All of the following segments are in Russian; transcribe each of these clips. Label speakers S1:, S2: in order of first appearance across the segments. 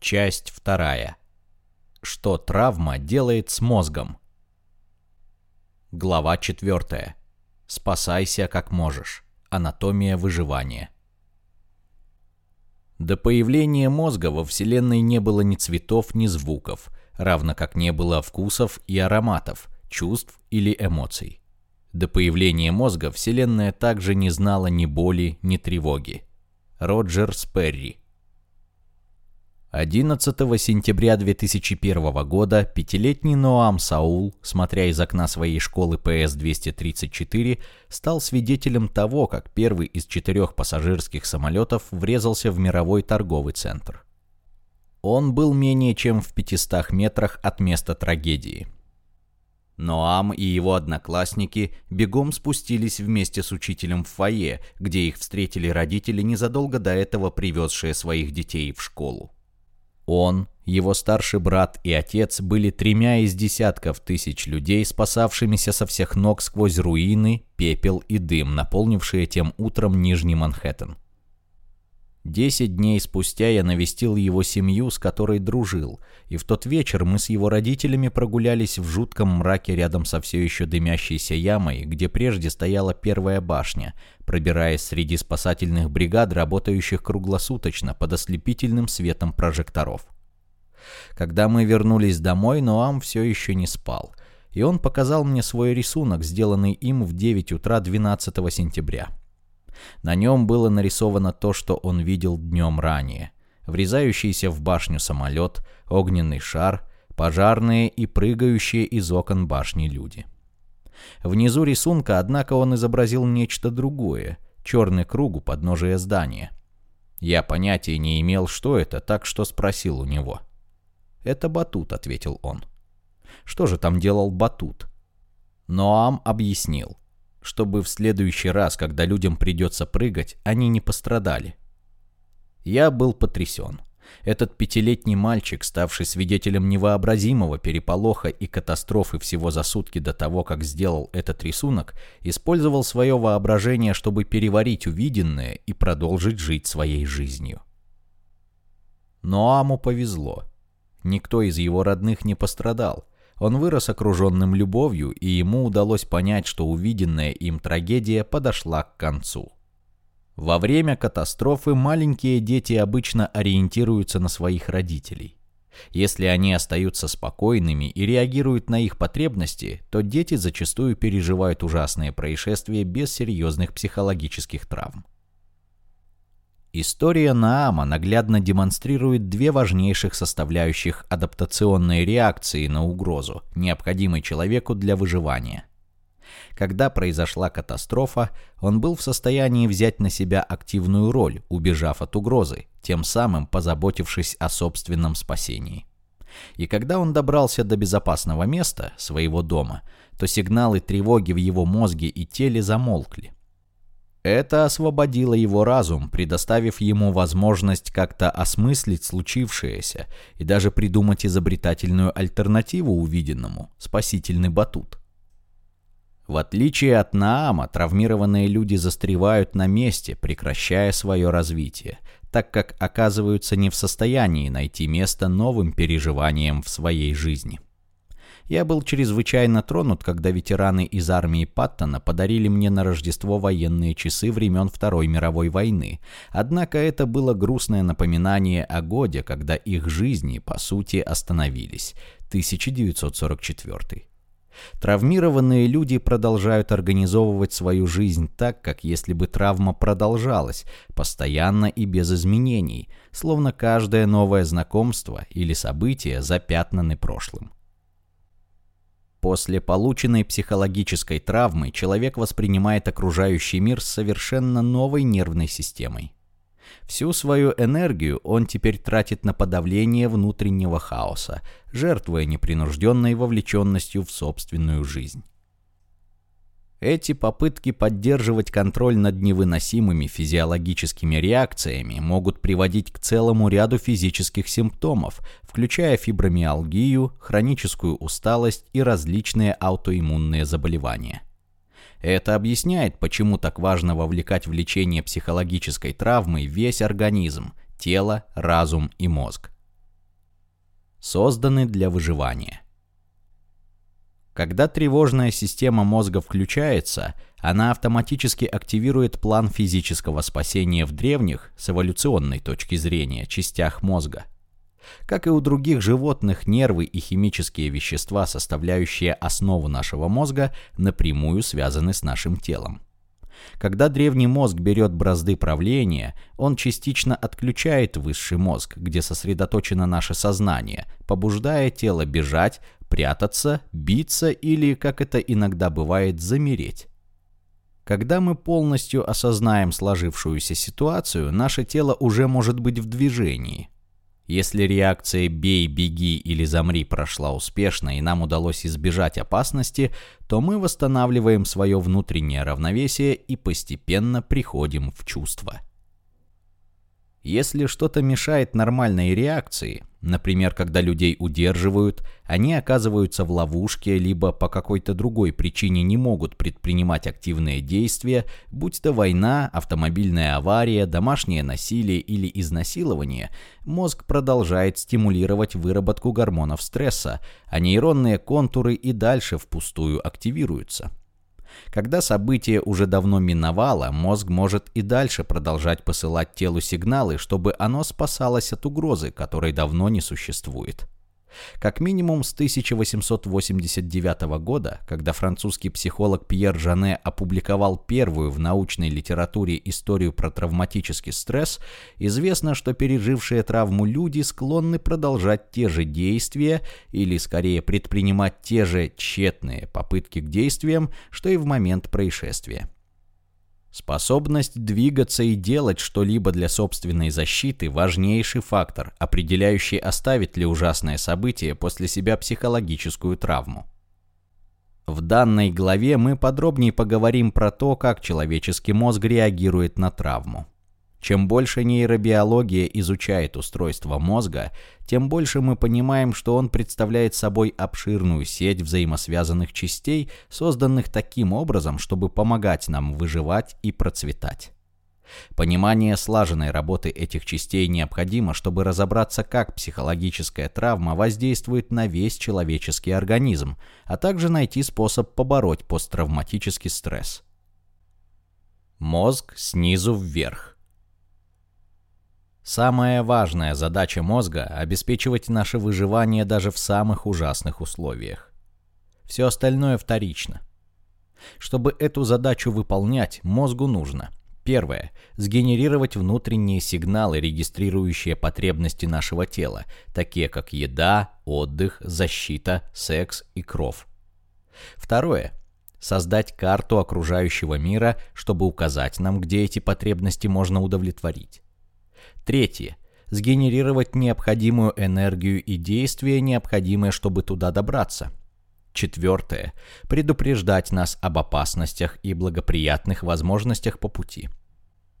S1: Часть вторая. Что травма делает с мозгом? Глава четвертая. Спасайся как можешь. Анатомия выживания. До появления мозга во Вселенной не было ни цветов, ни звуков, равно как не было вкусов и ароматов, чувств или эмоций. До появления мозга Вселенная также не знала ни боли, ни тревоги. Роджер Сперри 11 сентября 2001 года пятилетний Ноам Саул, смотря из окна своей школы ПС-234, стал свидетелем того, как первый из четырех пассажирских самолетов врезался в мировой торговый центр. Он был менее чем в 500 метрах от места трагедии. Ноам и его одноклассники бегом спустились вместе с учителем в фойе, где их встретили родители, незадолго до этого привезшие своих детей в школу. Он, его старший брат и отец были тремя из десятков тысяч людей, спасавшимися со всех ног сквозь руины, пепел и дым, наполнившие тем утром Нижний Манхэттен. Десять дней спустя я навестил его семью, с которой дружил, и в тот вечер мы с его родителями прогулялись в жутком мраке рядом со все еще дымящейся ямой, где прежде стояла первая башня, пробираясь среди спасательных бригад, работающих круглосуточно под ослепительным светом прожекторов. Когда мы вернулись домой, Ноам все еще не спал, и он показал мне свой рисунок, сделанный им в 9 утра 12 сентября. На нем было нарисовано то, что он видел днем ранее. Врезающийся в башню самолет, огненный шар, пожарные и прыгающие из окон башни люди. Внизу рисунка, однако, он изобразил нечто другое — черный круг у подножия здания. Я понятия не имел, что это, так что спросил у него. «Это батут», — ответил он. «Что же там делал батут?» Ноам объяснил, чтобы в следующий раз, когда людям придется прыгать, они не пострадали. Я был потрясен. Этот пятилетний мальчик, ставший свидетелем невообразимого переполоха и катастрофы всего за сутки до того, как сделал этот рисунок, использовал свое воображение, чтобы переварить увиденное и продолжить жить своей жизнью. Но Аму повезло. Никто из его родных не пострадал. Он вырос окруженным любовью, и ему удалось понять, что увиденная им трагедия подошла к концу. Во время катастрофы маленькие дети обычно ориентируются на своих родителей. Если они остаются спокойными и реагируют на их потребности, то дети зачастую переживают ужасные происшествия без серьезных психологических травм. История Наама наглядно демонстрирует две важнейших составляющих адаптационной реакции на угрозу, необходимой человеку для выживания. Когда произошла катастрофа, он был в состоянии взять на себя активную роль, убежав от угрозы, тем самым позаботившись о собственном спасении. И когда он добрался до безопасного места, своего дома, то сигналы тревоги в его мозге и теле замолкли. Это освободило его разум, предоставив ему возможность как-то осмыслить случившееся и даже придумать изобретательную альтернативу увиденному – спасительный батут. В отличие от Наама, травмированные люди застревают на месте, прекращая свое развитие, так как оказываются не в состоянии найти место новым переживаниям в своей жизни. Я был чрезвычайно тронут, когда ветераны из армии Паттона подарили мне на Рождество военные часы времен Второй мировой войны. Однако это было грустное напоминание о годе, когда их жизни, по сути, остановились. 1944. Травмированные люди продолжают организовывать свою жизнь так, как если бы травма продолжалась, постоянно и без изменений, словно каждое новое знакомство или событие запятнаны прошлым. После полученной психологической травмы человек воспринимает окружающий мир с совершенно новой нервной системой. Всю свою энергию он теперь тратит на подавление внутреннего хаоса, жертвуя непринужденной вовлеченностью в собственную жизнь. Эти попытки поддерживать контроль над невыносимыми физиологическими реакциями могут приводить к целому ряду физических симптомов, включая фибромиалгию, хроническую усталость и различные аутоиммунные заболевания. Это объясняет, почему так важно вовлекать в лечение психологической травмы весь организм – тело, разум и мозг. созданы для выживания. Когда тревожная система мозга включается, она автоматически активирует план физического спасения в древних, с эволюционной точки зрения, частях мозга. Как и у других животных, нервы и химические вещества, составляющие основу нашего мозга, напрямую связаны с нашим телом. Когда древний мозг берет бразды правления, он частично отключает высший мозг, где сосредоточено наше сознание, побуждая тело бежать, прятаться, биться или, как это иногда бывает, замереть. Когда мы полностью осознаем сложившуюся ситуацию, наше тело уже может быть в движении. Если реакция «бей, беги» или «замри» прошла успешно и нам удалось избежать опасности, то мы восстанавливаем свое внутреннее равновесие и постепенно приходим в чувство. Если что-то мешает нормальной реакции, например, когда людей удерживают, они оказываются в ловушке, либо по какой-то другой причине не могут предпринимать активные действия, будь то война, автомобильная авария, домашнее насилие или изнасилование, мозг продолжает стимулировать выработку гормонов стресса, а нейронные контуры и дальше впустую активируются. Когда событие уже давно миновало, мозг может и дальше продолжать посылать телу сигналы, чтобы оно спасалось от угрозы, которой давно не существует. Как минимум с 1889 года, когда французский психолог Пьер Жане опубликовал первую в научной литературе историю про травматический стресс, известно, что пережившие травму люди склонны продолжать те же действия или скорее предпринимать те же тщетные попытки к действиям, что и в момент происшествия. Способность двигаться и делать что-либо для собственной защиты – важнейший фактор, определяющий, оставит ли ужасное событие после себя психологическую травму. В данной главе мы подробнее поговорим про то, как человеческий мозг реагирует на травму. Чем больше нейробиология изучает устройство мозга, тем больше мы понимаем, что он представляет собой обширную сеть взаимосвязанных частей, созданных таким образом, чтобы помогать нам выживать и процветать. Понимание слаженной работы этих частей необходимо, чтобы разобраться, как психологическая травма воздействует на весь человеческий организм, а также найти способ побороть посттравматический стресс. Мозг снизу вверх. Самая важная задача мозга – обеспечивать наше выживание даже в самых ужасных условиях. Все остальное вторично. Чтобы эту задачу выполнять, мозгу нужно Первое. Сгенерировать внутренние сигналы, регистрирующие потребности нашего тела, такие как еда, отдых, защита, секс и кров. Второе. Создать карту окружающего мира, чтобы указать нам, где эти потребности можно удовлетворить. Третье. Сгенерировать необходимую энергию и действия, необходимые, чтобы туда добраться. Четвертое. Предупреждать нас об опасностях и благоприятных возможностях по пути.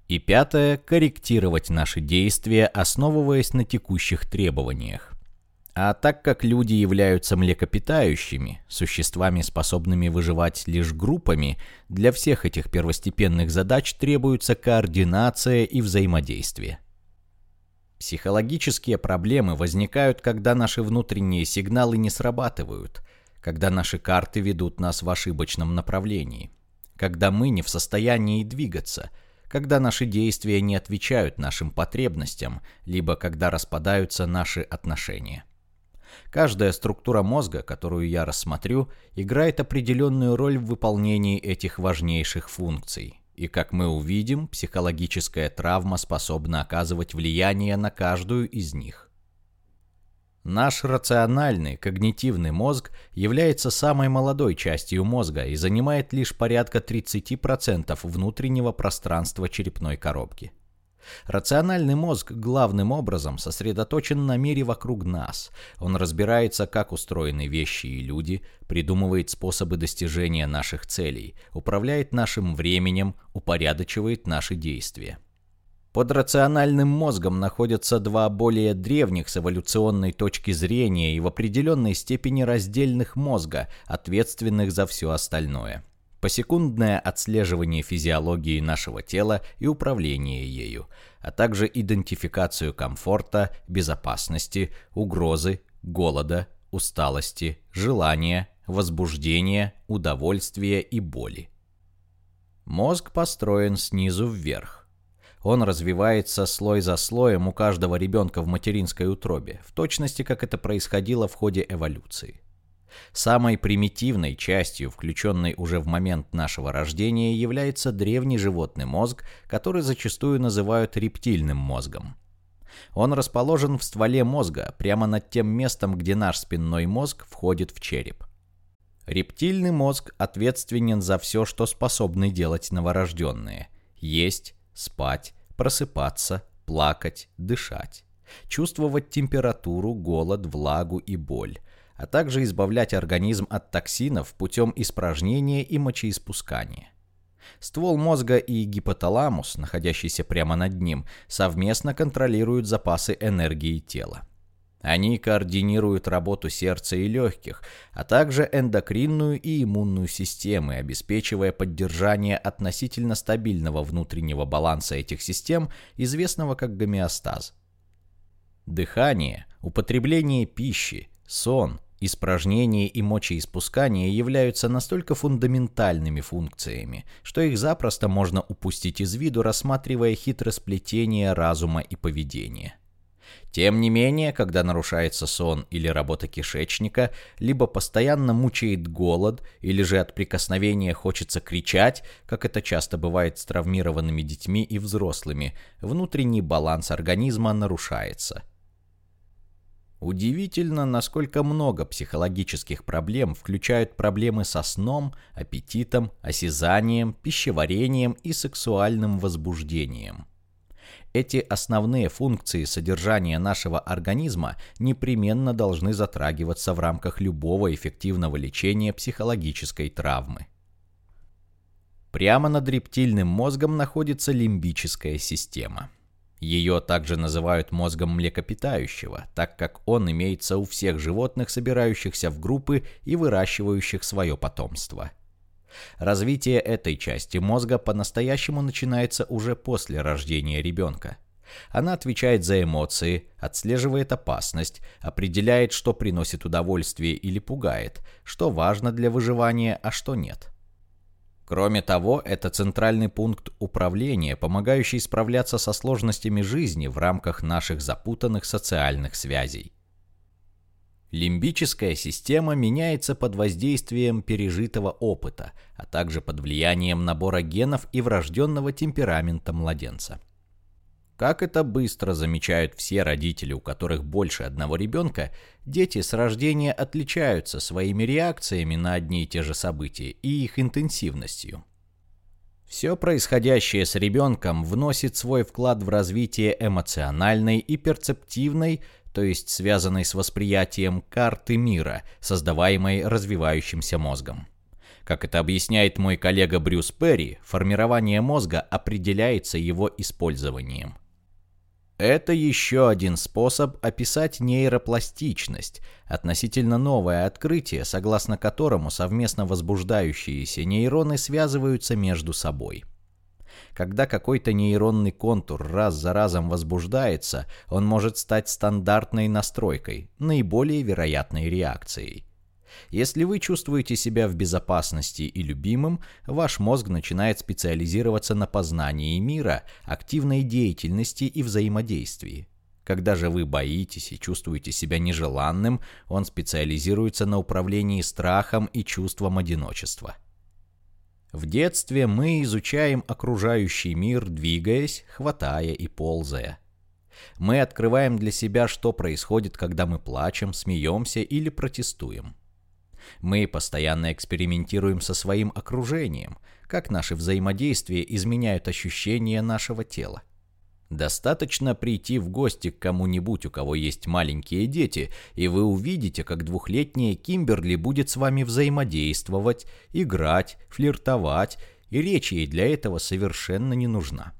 S1: И пятое. Корректировать наши действия, основываясь на текущих требованиях. А так как люди являются млекопитающими, существами, способными выживать лишь группами, для всех этих первостепенных задач требуется координация и взаимодействие. Психологические проблемы возникают, когда наши внутренние сигналы не срабатывают, когда наши карты ведут нас в ошибочном направлении, когда мы не в состоянии двигаться, когда наши действия не отвечают нашим потребностям, либо когда распадаются наши отношения. Каждая структура мозга, которую я рассмотрю, играет определенную роль в выполнении этих важнейших функций и, как мы увидим, психологическая травма способна оказывать влияние на каждую из них. Наш рациональный, когнитивный мозг является самой молодой частью мозга и занимает лишь порядка 30% внутреннего пространства черепной коробки. Рациональный мозг главным образом сосредоточен на мире вокруг нас. Он разбирается, как устроены вещи и люди, придумывает способы достижения наших целей, управляет нашим временем, упорядочивает наши действия. Под рациональным мозгом находятся два более древних с эволюционной точки зрения и в определенной степени раздельных мозга, ответственных за все остальное – посекундное отслеживание физиологии нашего тела и управление ею, а также идентификацию комфорта, безопасности, угрозы, голода, усталости, желания, возбуждения, удовольствия и боли. Мозг построен снизу вверх. Он развивается слой за слоем у каждого ребенка в материнской утробе, в точности как это происходило в ходе эволюции. Самой примитивной частью, включенной уже в момент нашего рождения, является древний животный мозг, который зачастую называют рептильным мозгом. Он расположен в стволе мозга, прямо над тем местом, где наш спинной мозг входит в череп. Рептильный мозг ответственен за все, что способны делать новорожденные. Есть, спать, просыпаться, плакать, дышать. Чувствовать температуру, голод, влагу и боль а также избавлять организм от токсинов путем испражнения и мочеиспускания. Ствол мозга и гипоталамус, находящийся прямо над ним, совместно контролируют запасы энергии тела. Они координируют работу сердца и легких, а также эндокринную и иммунную системы, обеспечивая поддержание относительно стабильного внутреннего баланса этих систем, известного как гомеостаз. Дыхание, употребление пищи, сон, Испражнение и мочеиспускание являются настолько фундаментальными функциями, что их запросто можно упустить из виду, рассматривая хитросплетение разума и поведения. Тем не менее, когда нарушается сон или работа кишечника, либо постоянно мучает голод, или же от прикосновения хочется кричать, как это часто бывает с травмированными детьми и взрослыми, внутренний баланс организма нарушается – Удивительно, насколько много психологических проблем включают проблемы со сном, аппетитом, осязанием, пищеварением и сексуальным возбуждением. Эти основные функции содержания нашего организма непременно должны затрагиваться в рамках любого эффективного лечения психологической травмы. Прямо над рептильным мозгом находится лимбическая система – ее также называют мозгом млекопитающего, так как он имеется у всех животных, собирающихся в группы и выращивающих свое потомство. Развитие этой части мозга по-настоящему начинается уже после рождения ребенка. Она отвечает за эмоции, отслеживает опасность, определяет, что приносит удовольствие или пугает, что важно для выживания, а что нет. Кроме того, это центральный пункт управления, помогающий справляться со сложностями жизни в рамках наших запутанных социальных связей. Лимбическая система меняется под воздействием пережитого опыта, а также под влиянием набора генов и врожденного темперамента младенца. Как это быстро замечают все родители, у которых больше одного ребенка, дети с рождения отличаются своими реакциями на одни и те же события и их интенсивностью. Все происходящее с ребенком вносит свой вклад в развитие эмоциональной и перцептивной, то есть связанной с восприятием карты мира, создаваемой развивающимся мозгом. Как это объясняет мой коллега Брюс Перри, формирование мозга определяется его использованием. Это еще один способ описать нейропластичность, относительно новое открытие, согласно которому совместно возбуждающиеся нейроны связываются между собой. Когда какой-то нейронный контур раз за разом возбуждается, он может стать стандартной настройкой, наиболее вероятной реакцией. Если вы чувствуете себя в безопасности и любимым, ваш мозг начинает специализироваться на познании мира, активной деятельности и взаимодействии. Когда же вы боитесь и чувствуете себя нежеланным, он специализируется на управлении страхом и чувством одиночества. В детстве мы изучаем окружающий мир, двигаясь, хватая и ползая. Мы открываем для себя, что происходит, когда мы плачем, смеемся или протестуем. Мы постоянно экспериментируем со своим окружением, как наши взаимодействия изменяют ощущения нашего тела. Достаточно прийти в гости к кому-нибудь, у кого есть маленькие дети, и вы увидите, как двухлетняя Кимберли будет с вами взаимодействовать, играть, флиртовать, и речь ей для этого совершенно не нужна.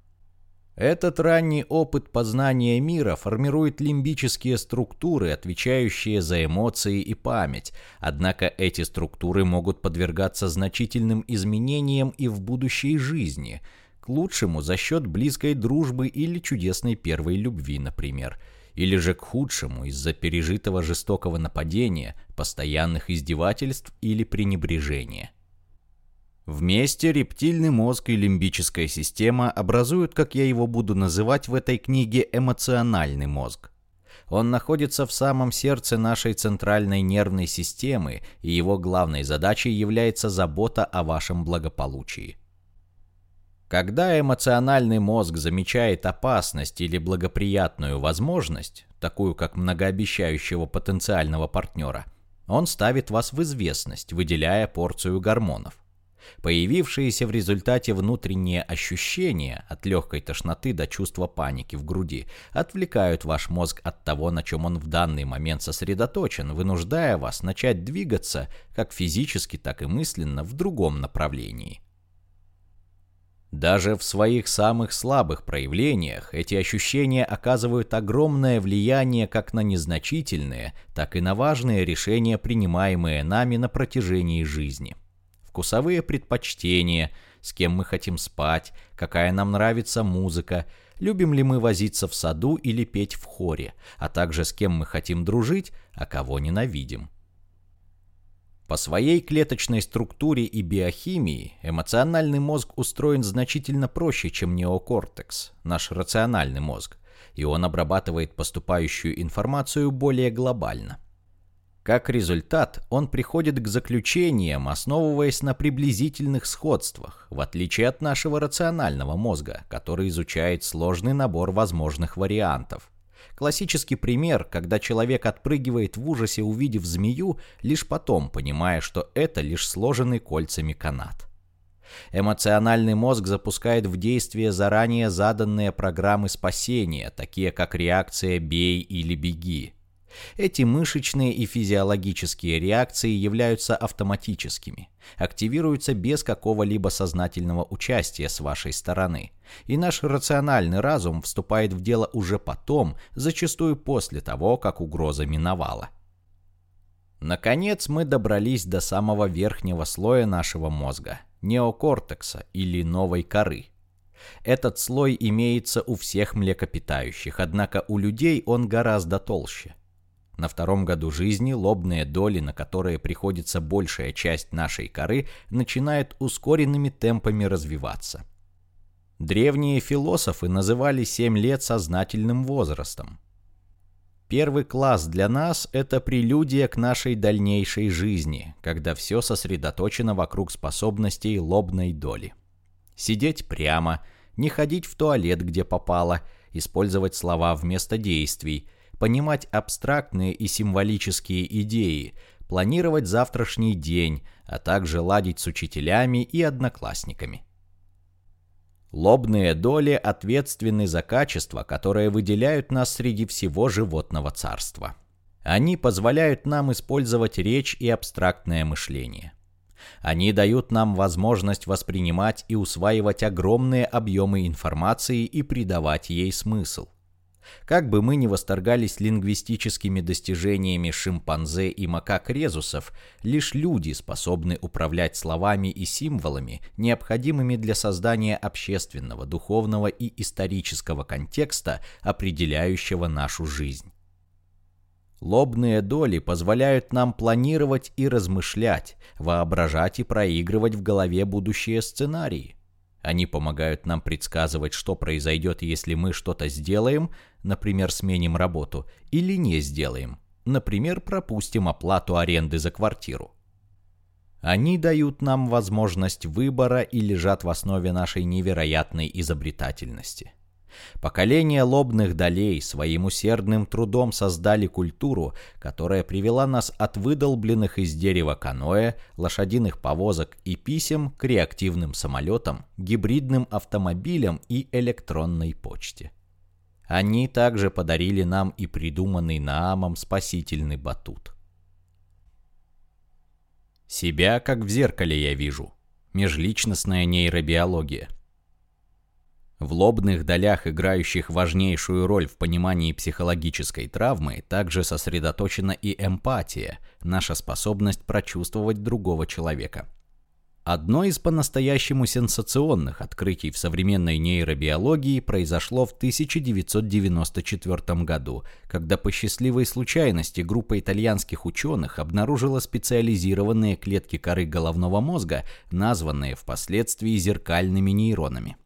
S1: Этот ранний опыт познания мира формирует лимбические структуры, отвечающие за эмоции и память, однако эти структуры могут подвергаться значительным изменениям и в будущей жизни, к лучшему за счет близкой дружбы или чудесной первой любви, например, или же к худшему из-за пережитого жестокого нападения, постоянных издевательств или пренебрежения. Вместе рептильный мозг и лимбическая система образуют, как я его буду называть в этой книге, эмоциональный мозг. Он находится в самом сердце нашей центральной нервной системы, и его главной задачей является забота о вашем благополучии. Когда эмоциональный мозг замечает опасность или благоприятную возможность, такую как многообещающего потенциального партнера, он ставит вас в известность, выделяя порцию гормонов. Появившиеся в результате внутренние ощущения, от легкой тошноты до чувства паники в груди, отвлекают ваш мозг от того, на чем он в данный момент сосредоточен, вынуждая вас начать двигаться как физически, так и мысленно в другом направлении. Даже в своих самых слабых проявлениях эти ощущения оказывают огромное влияние как на незначительные, так и на важные решения, принимаемые нами на протяжении жизни. Вкусовые предпочтения, с кем мы хотим спать, какая нам нравится музыка, любим ли мы возиться в саду или петь в хоре, а также с кем мы хотим дружить, а кого ненавидим. По своей клеточной структуре и биохимии эмоциональный мозг устроен значительно проще, чем неокортекс, наш рациональный мозг, и он обрабатывает поступающую информацию более глобально. Как результат, он приходит к заключениям, основываясь на приблизительных сходствах, в отличие от нашего рационального мозга, который изучает сложный набор возможных вариантов. Классический пример, когда человек отпрыгивает в ужасе, увидев змею, лишь потом понимая, что это лишь сложенный кольцами канат. Эмоциональный мозг запускает в действие заранее заданные программы спасения, такие как реакция «бей» или «беги», эти мышечные и физиологические реакции являются автоматическими, активируются без какого-либо сознательного участия с вашей стороны, и наш рациональный разум вступает в дело уже потом, зачастую после того, как угроза миновала. Наконец мы добрались до самого верхнего слоя нашего мозга – неокортекса или новой коры. Этот слой имеется у всех млекопитающих, однако у людей он гораздо толще. На втором году жизни лобные доли, на которые приходится большая часть нашей коры, начинают ускоренными темпами развиваться. Древние философы называли 7 лет сознательным возрастом. Первый класс для нас – это прелюдия к нашей дальнейшей жизни, когда все сосредоточено вокруг способностей лобной доли. Сидеть прямо, не ходить в туалет, где попало, использовать слова вместо действий – понимать абстрактные и символические идеи, планировать завтрашний день, а также ладить с учителями и одноклассниками. Лобные доли ответственны за качества, которые выделяют нас среди всего животного царства. Они позволяют нам использовать речь и абстрактное мышление. Они дают нам возможность воспринимать и усваивать огромные объемы информации и придавать ей смысл. Как бы мы ни восторгались лингвистическими достижениями шимпанзе и макак-резусов, лишь люди способны управлять словами и символами, необходимыми для создания общественного, духовного и исторического контекста, определяющего нашу жизнь. Лобные доли позволяют нам планировать и размышлять, воображать и проигрывать в голове будущие сценарии. Они помогают нам предсказывать, что произойдет, если мы что-то сделаем, например, сменим работу, или не сделаем, например, пропустим оплату аренды за квартиру. Они дают нам возможность выбора и лежат в основе нашей невероятной изобретательности. Поколения лобных долей своим усердным трудом создали культуру, которая привела нас от выдолбленных из дерева каноэ, лошадиных повозок и писем к реактивным самолетам, гибридным автомобилям и электронной почте. Они также подарили нам и придуманный Наамом спасительный батут. Себя как в зеркале я вижу. Межличностная нейробиология – в лобных долях, играющих важнейшую роль в понимании психологической травмы, также сосредоточена и эмпатия, наша способность прочувствовать другого человека. Одно из по-настоящему сенсационных открытий в современной нейробиологии произошло в 1994 году, когда по счастливой случайности группа итальянских ученых обнаружила специализированные клетки коры головного мозга, названные впоследствии зеркальными нейронами.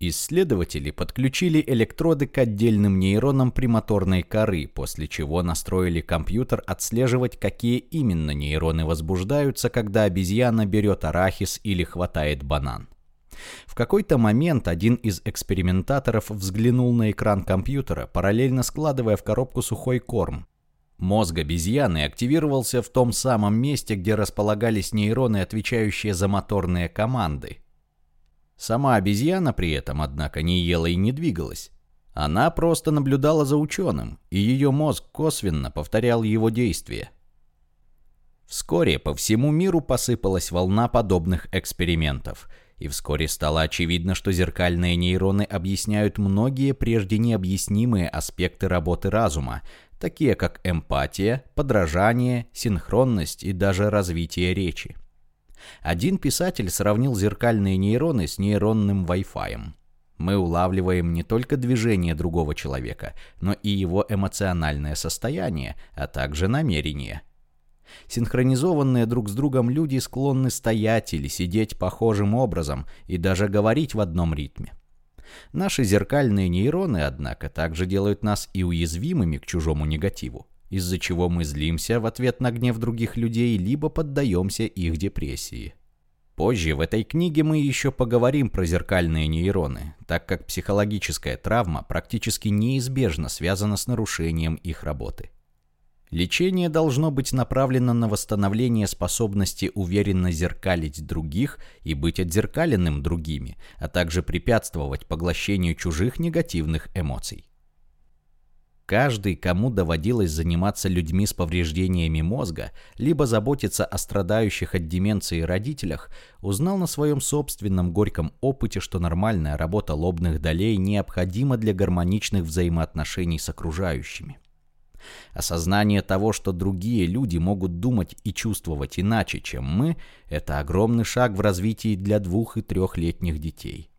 S1: Исследователи подключили электроды к отдельным нейронам премоторной коры, после чего настроили компьютер отслеживать, какие именно нейроны возбуждаются, когда обезьяна берет арахис или хватает банан. В какой-то момент один из экспериментаторов взглянул на экран компьютера, параллельно складывая в коробку сухой корм. Мозг обезьяны активировался в том самом месте, где располагались нейроны, отвечающие за моторные команды, Сама обезьяна при этом, однако, не ела и не двигалась. Она просто наблюдала за ученым, и ее мозг косвенно повторял его действия. Вскоре по всему миру посыпалась волна подобных экспериментов, и вскоре стало очевидно, что зеркальные нейроны объясняют многие прежде необъяснимые аспекты работы разума, такие как эмпатия, подражание, синхронность и даже развитие речи. Один писатель сравнил зеркальные нейроны с нейронным Wi-Fi. Мы улавливаем не только движение другого человека, но и его эмоциональное состояние, а также намерение. Синхронизованные друг с другом люди склонны стоять или сидеть похожим образом и даже говорить в одном ритме. Наши зеркальные нейроны, однако, также делают нас и уязвимыми к чужому негативу из-за чего мы злимся в ответ на гнев других людей, либо поддаемся их депрессии. Позже в этой книге мы еще поговорим про зеркальные нейроны, так как психологическая травма практически неизбежно связана с нарушением их работы. Лечение должно быть направлено на восстановление способности уверенно зеркалить других и быть отзеркаленным другими, а также препятствовать поглощению чужих негативных эмоций. Каждый, кому доводилось заниматься людьми с повреждениями мозга, либо заботиться о страдающих от деменции родителях, узнал на своем собственном горьком опыте, что нормальная работа лобных долей необходима для гармоничных взаимоотношений с окружающими. Осознание того, что другие люди могут думать и чувствовать иначе, чем мы, это огромный шаг в развитии для двух- и трехлетних детей.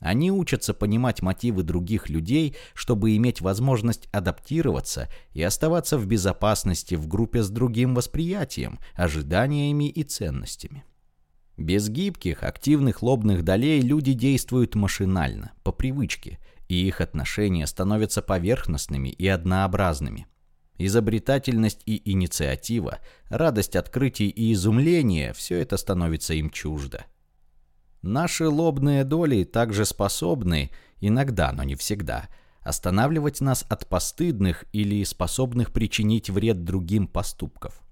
S1: Они учатся понимать мотивы других людей, чтобы иметь возможность адаптироваться и оставаться в безопасности в группе с другим восприятием, ожиданиями и ценностями. Без гибких, активных лобных долей люди действуют машинально, по привычке, и их отношения становятся поверхностными и однообразными. Изобретательность и инициатива, радость открытий и изумление – все это становится им чуждо. Наши лобные доли также способны, иногда, но не всегда, останавливать нас от постыдных или способных причинить вред другим поступков.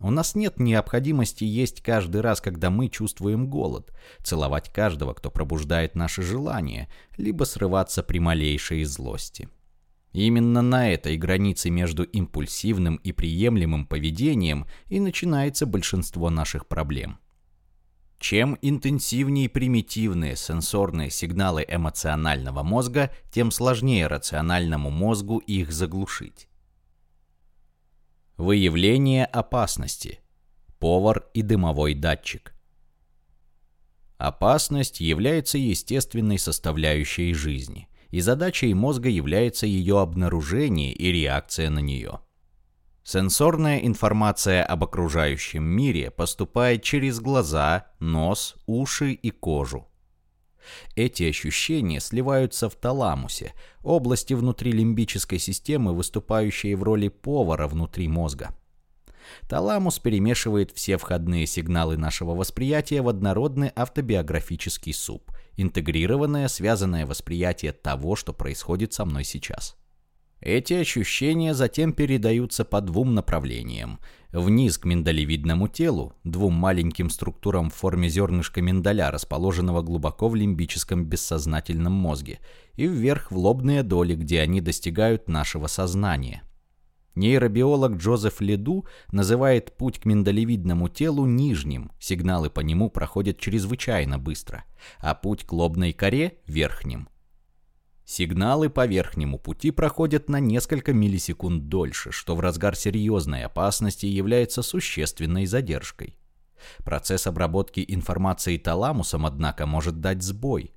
S1: У нас нет необходимости есть каждый раз, когда мы чувствуем голод, целовать каждого, кто пробуждает наши желания, либо срываться при малейшей злости. Именно на этой границе между импульсивным и приемлемым поведением и начинается большинство наших проблем – чем интенсивнее примитивные сенсорные сигналы эмоционального мозга, тем сложнее рациональному мозгу их заглушить. Выявление опасности. Повар и дымовой датчик. Опасность является естественной составляющей жизни, и задачей мозга является ее обнаружение и реакция на нее. Сенсорная информация об окружающем мире поступает через глаза, нос, уши и кожу. Эти ощущения сливаются в таламусе, области внутри лимбической системы, выступающей в роли повара внутри мозга. Таламус перемешивает все входные сигналы нашего восприятия в однородный автобиографический суп, интегрированное, связанное восприятие того, что происходит со мной сейчас. Эти ощущения затем передаются по двум направлениям. Вниз к миндалевидному телу, двум маленьким структурам в форме зернышка миндаля, расположенного глубоко в лимбическом бессознательном мозге, и вверх в лобные доли, где они достигают нашего сознания. Нейробиолог Джозеф Леду называет путь к миндалевидному телу нижним, сигналы по нему проходят чрезвычайно быстро, а путь к лобной коре – верхним. Сигналы по верхнему пути проходят на несколько миллисекунд дольше, что в разгар серьезной опасности является существенной задержкой. Процесс обработки информации таламусом, однако, может дать сбой.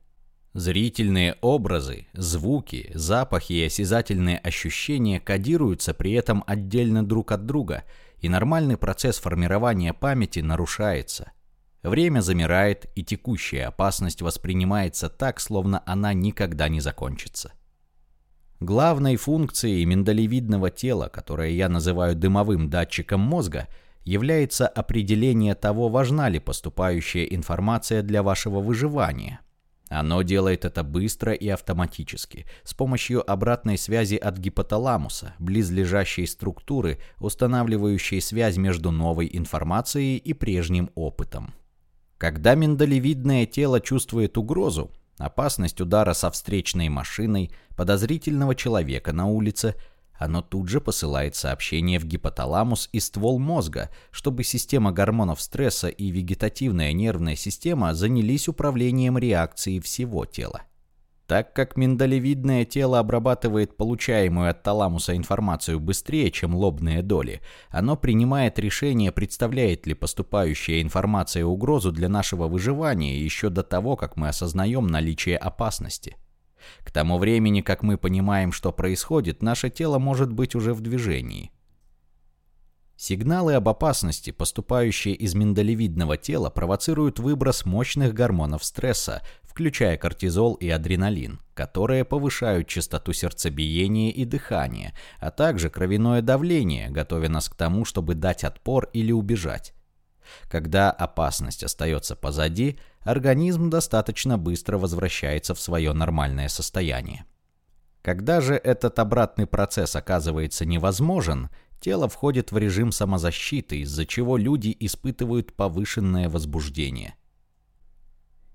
S1: Зрительные образы, звуки, запахи и осязательные ощущения кодируются при этом отдельно друг от друга, и нормальный процесс формирования памяти нарушается. Время замирает, и текущая опасность воспринимается так, словно она никогда не закончится. Главной функцией миндалевидного тела, которое я называю дымовым датчиком мозга, является определение того, важна ли поступающая информация для вашего выживания. Оно делает это быстро и автоматически, с помощью обратной связи от гипоталамуса, близлежащей структуры, устанавливающей связь между новой информацией и прежним опытом. Когда миндалевидное тело чувствует угрозу, опасность удара со встречной машиной, подозрительного человека на улице, оно тут же посылает сообщение в гипоталамус и ствол мозга, чтобы система гормонов стресса и вегетативная нервная система занялись управлением реакцией всего тела. Так как миндалевидное тело обрабатывает получаемую от таламуса информацию быстрее, чем лобные доли, оно принимает решение, представляет ли поступающая информация угрозу для нашего выживания еще до того, как мы осознаем наличие опасности. К тому времени, как мы понимаем, что происходит, наше тело может быть уже в движении. Сигналы об опасности, поступающие из миндалевидного тела, провоцируют выброс мощных гормонов стресса, включая кортизол и адреналин, которые повышают частоту сердцебиения и дыхания, а также кровяное давление, готовя нас к тому, чтобы дать отпор или убежать. Когда опасность остается позади, организм достаточно быстро возвращается в свое нормальное состояние. Когда же этот обратный процесс оказывается невозможен, тело входит в режим самозащиты, из-за чего люди испытывают повышенное возбуждение –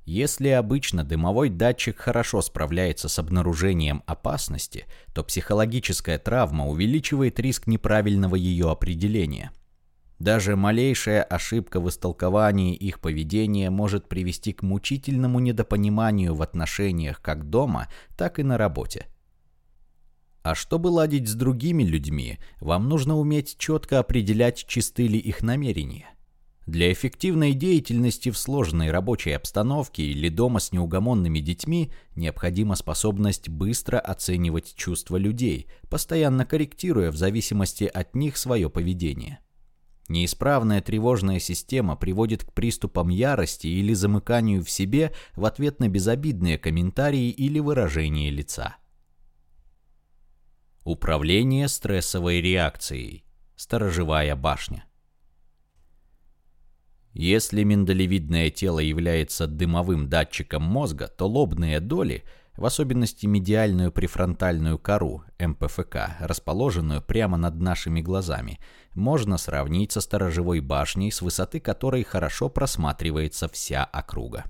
S1: если обычно дымовой датчик хорошо справляется с обнаружением опасности, то психологическая травма увеличивает риск неправильного ее определения. Даже малейшая ошибка в истолковании их поведения может привести к мучительному недопониманию в отношениях как дома, так и на работе. А чтобы ладить с другими людьми, вам нужно уметь четко определять, чисты ли их намерения – для эффективной деятельности в сложной рабочей обстановке или дома с неугомонными детьми необходима способность быстро оценивать чувства людей, постоянно корректируя в зависимости от них свое поведение. Неисправная тревожная система приводит к приступам ярости или замыканию в себе в ответ на безобидные комментарии или выражения лица. Управление стрессовой реакцией. Сторожевая башня. Если миндалевидное тело является дымовым датчиком мозга, то лобные доли, в особенности медиальную префронтальную кору, МПФК, расположенную прямо над нашими глазами, можно сравнить со сторожевой башней, с высоты которой хорошо просматривается вся округа.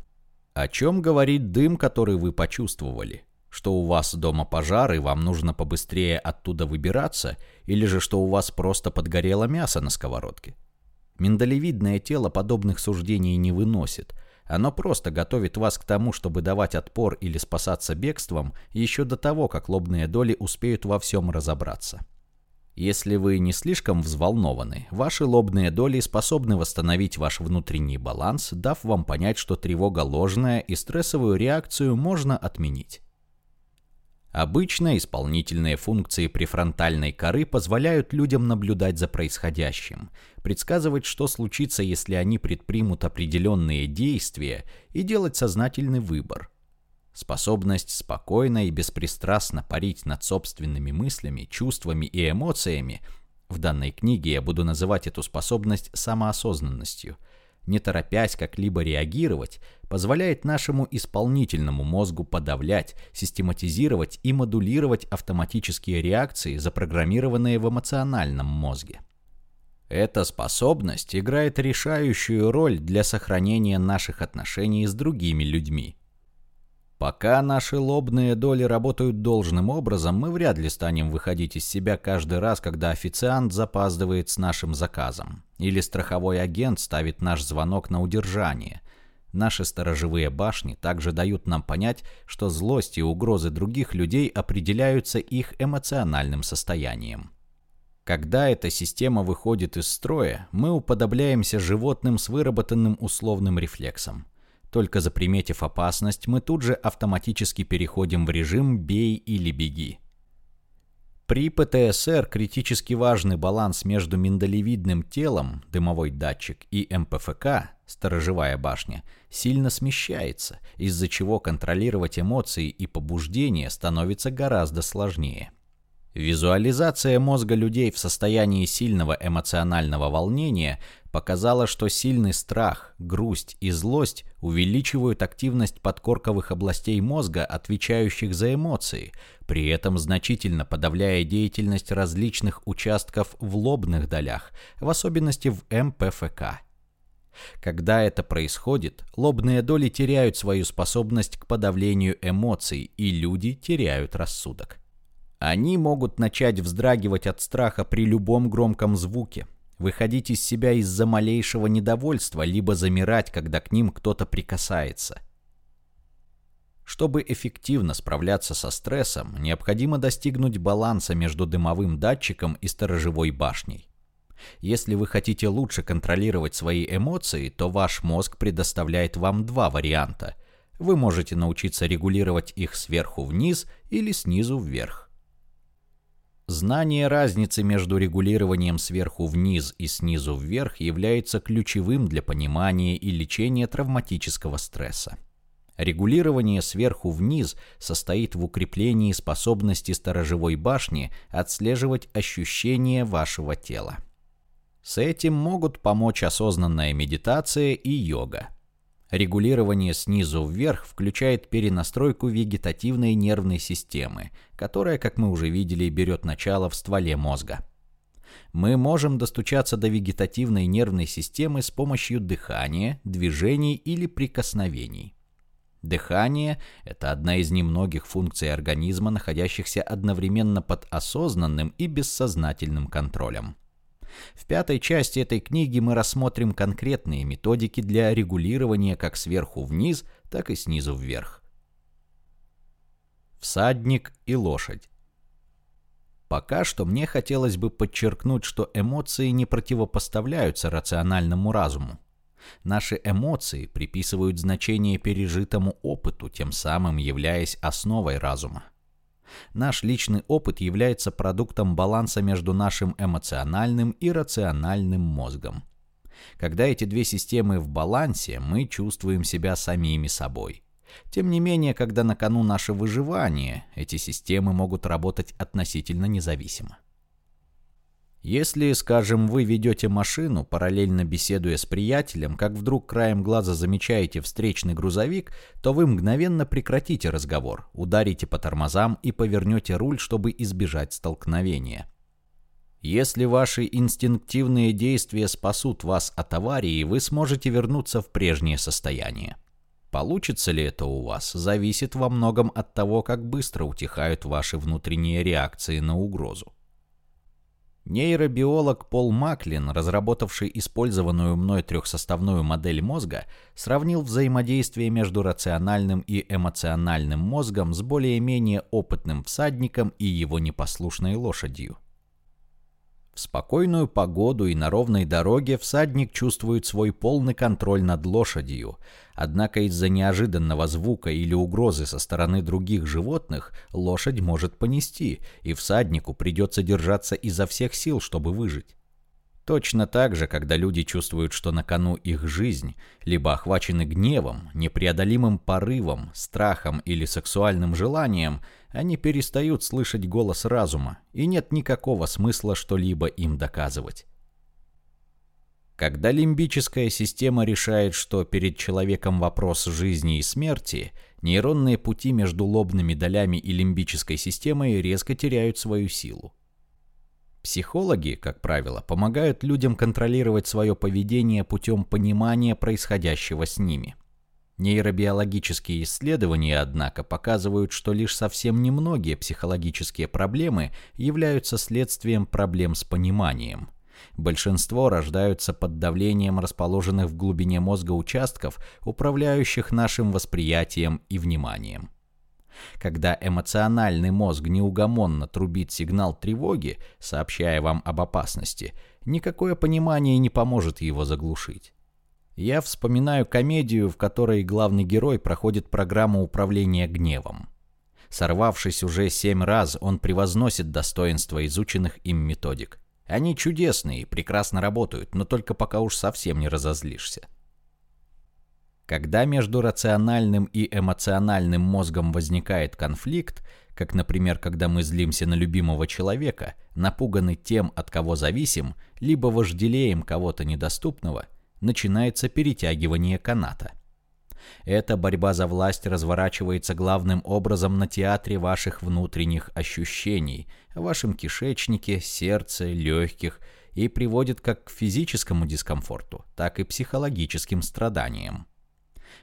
S1: О чем говорит дым, который вы почувствовали? Что у вас дома пожар и вам нужно побыстрее оттуда выбираться, или же что у вас просто подгорело мясо на сковородке? Миндалевидное тело подобных суждений не выносит. Оно просто готовит вас к тому, чтобы давать отпор или спасаться бегством еще до того, как лобные доли успеют во всем разобраться. Если вы не слишком взволнованы, ваши лобные доли способны восстановить ваш внутренний баланс, дав вам понять, что тревога ложная и стрессовую реакцию можно отменить. Обычно исполнительные функции префронтальной коры позволяют людям наблюдать за происходящим, предсказывать, что случится, если они предпримут определенные действия и делать сознательный выбор. Способность спокойно и беспристрастно парить над собственными мыслями, чувствами и эмоциями – в данной книге я буду называть эту способность самоосознанностью – не торопясь как-либо реагировать, позволяет нашему исполнительному мозгу подавлять, систематизировать и модулировать автоматические реакции, запрограммированные в эмоциональном мозге. Эта способность играет решающую роль для сохранения наших отношений с другими людьми. Пока наши лобные доли работают должным образом, мы вряд ли станем выходить из себя каждый раз, когда официант запаздывает с нашим заказом. Или страховой агент ставит наш звонок на удержание. Наши сторожевые башни также дают нам понять, что злость и угрозы других людей определяются их эмоциональным состоянием. Когда эта система выходит из строя, мы уподобляемся животным с выработанным условным рефлексом. Только заприметив опасность, мы тут же автоматически переходим в режим «бей или беги». При ПТСР критически важный баланс между миндалевидным телом, дымовой датчик, и МПФК, сторожевая башня, сильно смещается, из-за чего контролировать эмоции и побуждения становится гораздо сложнее. Визуализация мозга людей в состоянии сильного эмоционального волнения показала, что сильный страх, грусть и злость увеличивают активность подкорковых областей мозга, отвечающих за эмоции, при этом значительно подавляя деятельность различных участков в лобных долях, в особенности в МПФК. Когда это происходит, лобные доли теряют свою способность к подавлению эмоций, и люди теряют рассудок. Они могут начать вздрагивать от страха при любом громком звуке, выходить из себя из-за малейшего недовольства, либо замирать, когда к ним кто-то прикасается. Чтобы эффективно справляться со стрессом, необходимо достигнуть баланса между дымовым датчиком и сторожевой башней. Если вы хотите лучше контролировать свои эмоции, то ваш мозг предоставляет вам два варианта. Вы можете научиться регулировать их сверху вниз или снизу вверх. Знание разницы между регулированием сверху вниз и снизу вверх является ключевым для понимания и лечения травматического стресса. Регулирование сверху вниз состоит в укреплении способности сторожевой башни отслеживать ощущения вашего тела. С этим могут помочь осознанная медитация и йога. Регулирование снизу вверх включает перенастройку вегетативной нервной системы, которая, как мы уже видели, берет начало в стволе мозга. Мы можем достучаться до вегетативной нервной системы с помощью дыхания, движений или прикосновений. Дыхание – это одна из немногих функций организма, находящихся одновременно под осознанным и бессознательным контролем. В пятой части этой книги мы рассмотрим конкретные методики для регулирования как сверху вниз, так и снизу вверх. Всадник и лошадь. Пока что мне хотелось бы подчеркнуть, что эмоции не противопоставляются рациональному разуму. Наши эмоции приписывают значение пережитому опыту, тем самым являясь основой разума. Наш личный опыт является продуктом баланса между нашим эмоциональным и рациональным мозгом. Когда эти две системы в балансе, мы чувствуем себя самими собой. Тем не менее, когда на кону наше выживание, эти системы могут работать относительно независимо. Если, скажем, вы ведете машину, параллельно беседуя с приятелем, как вдруг краем глаза замечаете встречный грузовик, то вы мгновенно прекратите разговор, ударите по тормозам и повернете руль, чтобы избежать столкновения. Если ваши инстинктивные действия спасут вас от аварии, вы сможете вернуться в прежнее состояние. Получится ли это у вас, зависит во многом от того, как быстро утихают ваши внутренние реакции на угрозу. Нейробиолог Пол Маклин, разработавший использованную мной трехсоставную модель мозга, сравнил взаимодействие между рациональным и эмоциональным мозгом с более-менее опытным всадником и его непослушной лошадью. В спокойную погоду и на ровной дороге всадник чувствует свой полный контроль над лошадью, однако из-за неожиданного звука или угрозы со стороны других животных лошадь может понести, и всаднику придется держаться изо всех сил, чтобы выжить. Точно так же, когда люди чувствуют, что на кону их жизнь, либо охвачены гневом, непреодолимым порывом, страхом или сексуальным желанием, они перестают слышать голос разума, и нет никакого смысла что-либо им доказывать. Когда лимбическая система решает, что перед человеком вопрос жизни и смерти, нейронные пути между лобными долями и лимбической системой резко теряют свою силу. Психологи, как правило, помогают людям контролировать свое поведение путем понимания происходящего с ними. Нейробиологические исследования, однако, показывают, что лишь совсем немногие психологические проблемы являются следствием проблем с пониманием. Большинство рождаются под давлением расположенных в глубине мозга участков, управляющих нашим восприятием и вниманием. Когда эмоциональный мозг неугомонно трубит сигнал тревоги, сообщая вам об опасности, никакое понимание не поможет его заглушить. Я вспоминаю комедию, в которой главный герой проходит программу управления гневом. Сорвавшись уже семь раз, он превозносит достоинства изученных им методик. Они чудесные прекрасно работают, но только пока уж совсем не разозлишься. Когда между рациональным и эмоциональным мозгом возникает конфликт, как, например, когда мы злимся на любимого человека, напуганы тем, от кого зависим, либо вожделеем кого-то недоступного, начинается перетягивание каната. Эта борьба за власть разворачивается главным образом на театре ваших внутренних ощущений, вашем кишечнике, сердце, легких и приводит как к физическому дискомфорту, так и психологическим страданиям.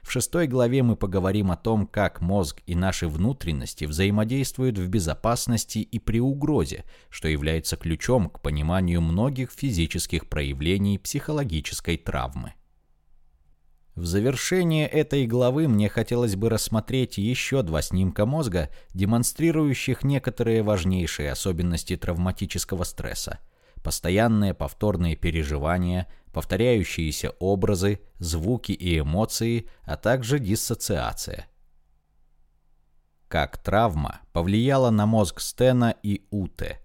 S1: В шестой главе мы поговорим о том, как мозг и наши внутренности взаимодействуют в безопасности и при угрозе, что является ключом к пониманию многих физических проявлений психологической травмы. В завершение этой главы мне хотелось бы рассмотреть еще два снимка мозга, демонстрирующих некоторые важнейшие особенности травматического стресса. Постоянные повторные переживания, повторяющиеся образы, звуки и эмоции, а также диссоциация. Как травма повлияла на мозг Стена и Уте.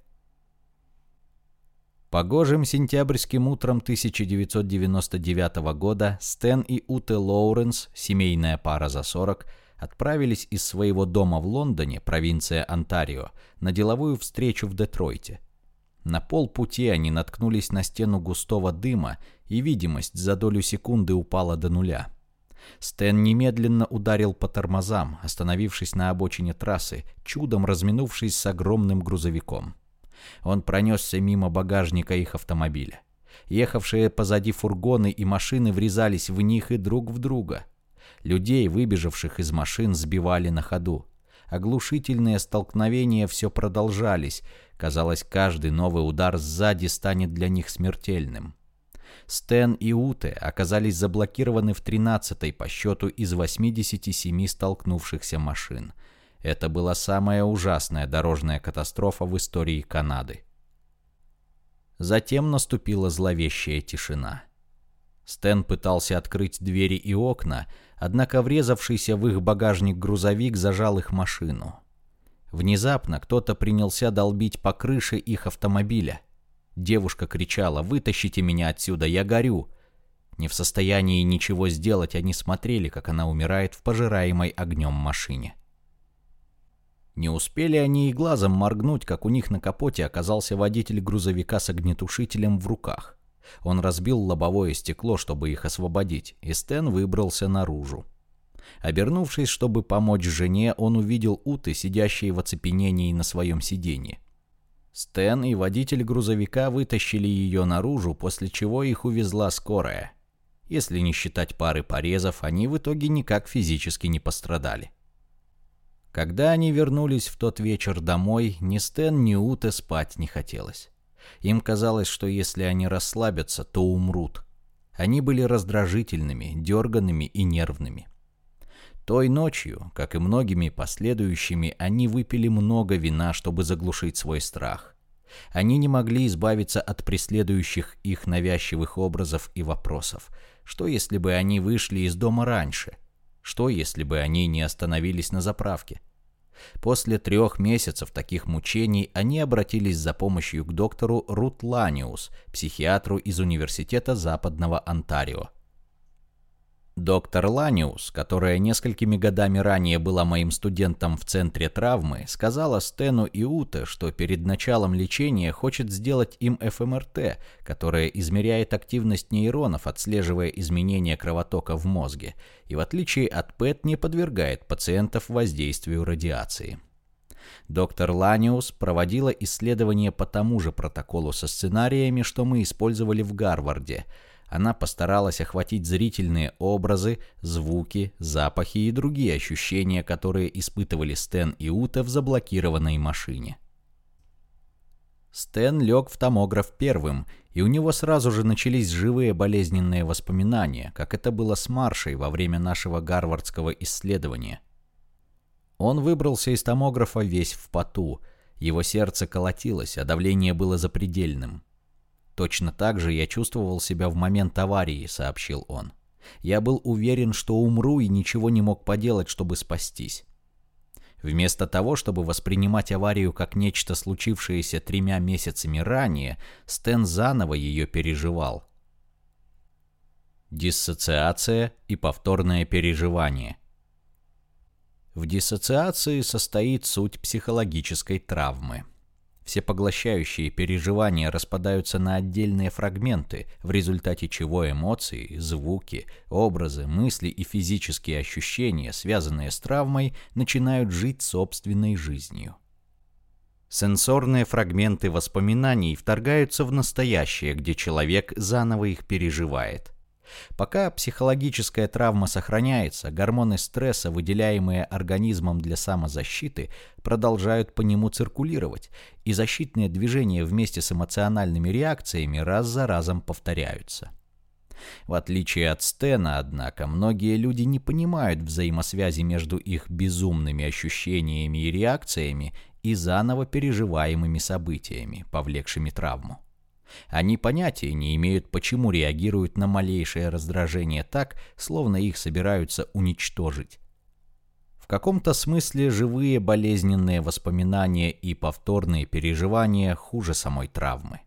S1: Погожим сентябрьским утром 1999 года Стэн и Уте Лоуренс, семейная пара за 40, отправились из своего дома в Лондоне, провинция Онтарио, на деловую встречу в Детройте. На полпути они наткнулись на стену густого дыма, и видимость за долю секунды упала до нуля. Стэн немедленно ударил по тормозам, остановившись на обочине трассы, чудом разминувшись с огромным грузовиком. Он пронесся мимо багажника их автомобиля. Ехавшие позади фургоны и машины врезались в них и друг в друга. Людей, выбежавших из машин, сбивали на ходу. Оглушительные столкновения все продолжались. Казалось, каждый новый удар сзади станет для них смертельным. Стэн и Уте оказались заблокированы в 13-й по счету из 87 столкнувшихся машин. Это была самая ужасная дорожная катастрофа в истории Канады. Затем наступила зловещая тишина. Стэн пытался открыть двери и окна, однако врезавшийся в их багажник грузовик зажал их машину. Внезапно кто-то принялся долбить по крыше их автомобиля. Девушка кричала «Вытащите меня отсюда, я горю!» Не в состоянии ничего сделать, они смотрели, как она умирает в пожираемой огнем машине. Не успели они и глазом моргнуть, как у них на капоте оказался водитель грузовика с огнетушителем в руках. Он разбил лобовое стекло, чтобы их освободить, и Стэн выбрался наружу. Обернувшись, чтобы помочь жене, он увидел Уты, сидящие в оцепенении на своем сиденье. Стэн и водитель грузовика вытащили ее наружу, после чего их увезла скорая. Если не считать пары порезов, они в итоге никак физически не пострадали. Когда они вернулись в тот вечер домой, ни Стэн, ни Уте спать не хотелось. Им казалось, что если они расслабятся, то умрут. Они были раздражительными, дерганными и нервными. Той ночью, как и многими последующими, они выпили много вина, чтобы заглушить свой страх. Они не могли избавиться от преследующих их навязчивых образов и вопросов. Что если бы они вышли из дома раньше? Что если бы они не остановились на заправке? После трех месяцев таких мучений они обратились за помощью к доктору Рут Ланиус, психиатру из Университета Западного Онтарио. Доктор Ланиус, которая несколькими годами ранее была моим студентом в центре травмы, сказала Стэну и Уте, что перед началом лечения хочет сделать им ФМРТ, которая измеряет активность нейронов, отслеживая изменения кровотока в мозге, и в отличие от ПЭТ не подвергает пациентов воздействию радиации. Доктор Ланиус проводила исследования по тому же протоколу со сценариями, что мы использовали в Гарварде – она постаралась охватить зрительные образы, звуки, запахи и другие ощущения, которые испытывали Стэн и Ута в заблокированной машине. Стэн лег в томограф первым, и у него сразу же начались живые болезненные воспоминания, как это было с Маршей во время нашего гарвардского исследования. Он выбрался из томографа весь в поту. Его сердце колотилось, а давление было запредельным. «Точно так же я чувствовал себя в момент аварии», — сообщил он. «Я был уверен, что умру и ничего не мог поделать, чтобы спастись. Вместо того, чтобы воспринимать аварию как нечто случившееся тремя месяцами ранее, Стэн заново ее переживал. Диссоциация и повторное переживание. В диссоциации состоит суть психологической травмы. Всепоглощающие переживания распадаются на отдельные фрагменты, в результате чего эмоции, звуки, образы, мысли и физические ощущения, связанные с травмой, начинают жить собственной жизнью. Сенсорные фрагменты воспоминаний вторгаются в настоящее, где человек заново их переживает. Пока психологическая травма сохраняется, гормоны стресса, выделяемые организмом для самозащиты, продолжают по нему циркулировать, и защитные движения вместе с эмоциональными реакциями раз за разом повторяются. В отличие от Стена, однако, многие люди не понимают взаимосвязи между их безумными ощущениями и реакциями и заново переживаемыми событиями, повлекшими травму. Они понятия не имеют, почему реагируют на малейшее раздражение так, словно их собираются уничтожить. В каком-то смысле живые болезненные воспоминания и повторные переживания хуже самой травмы.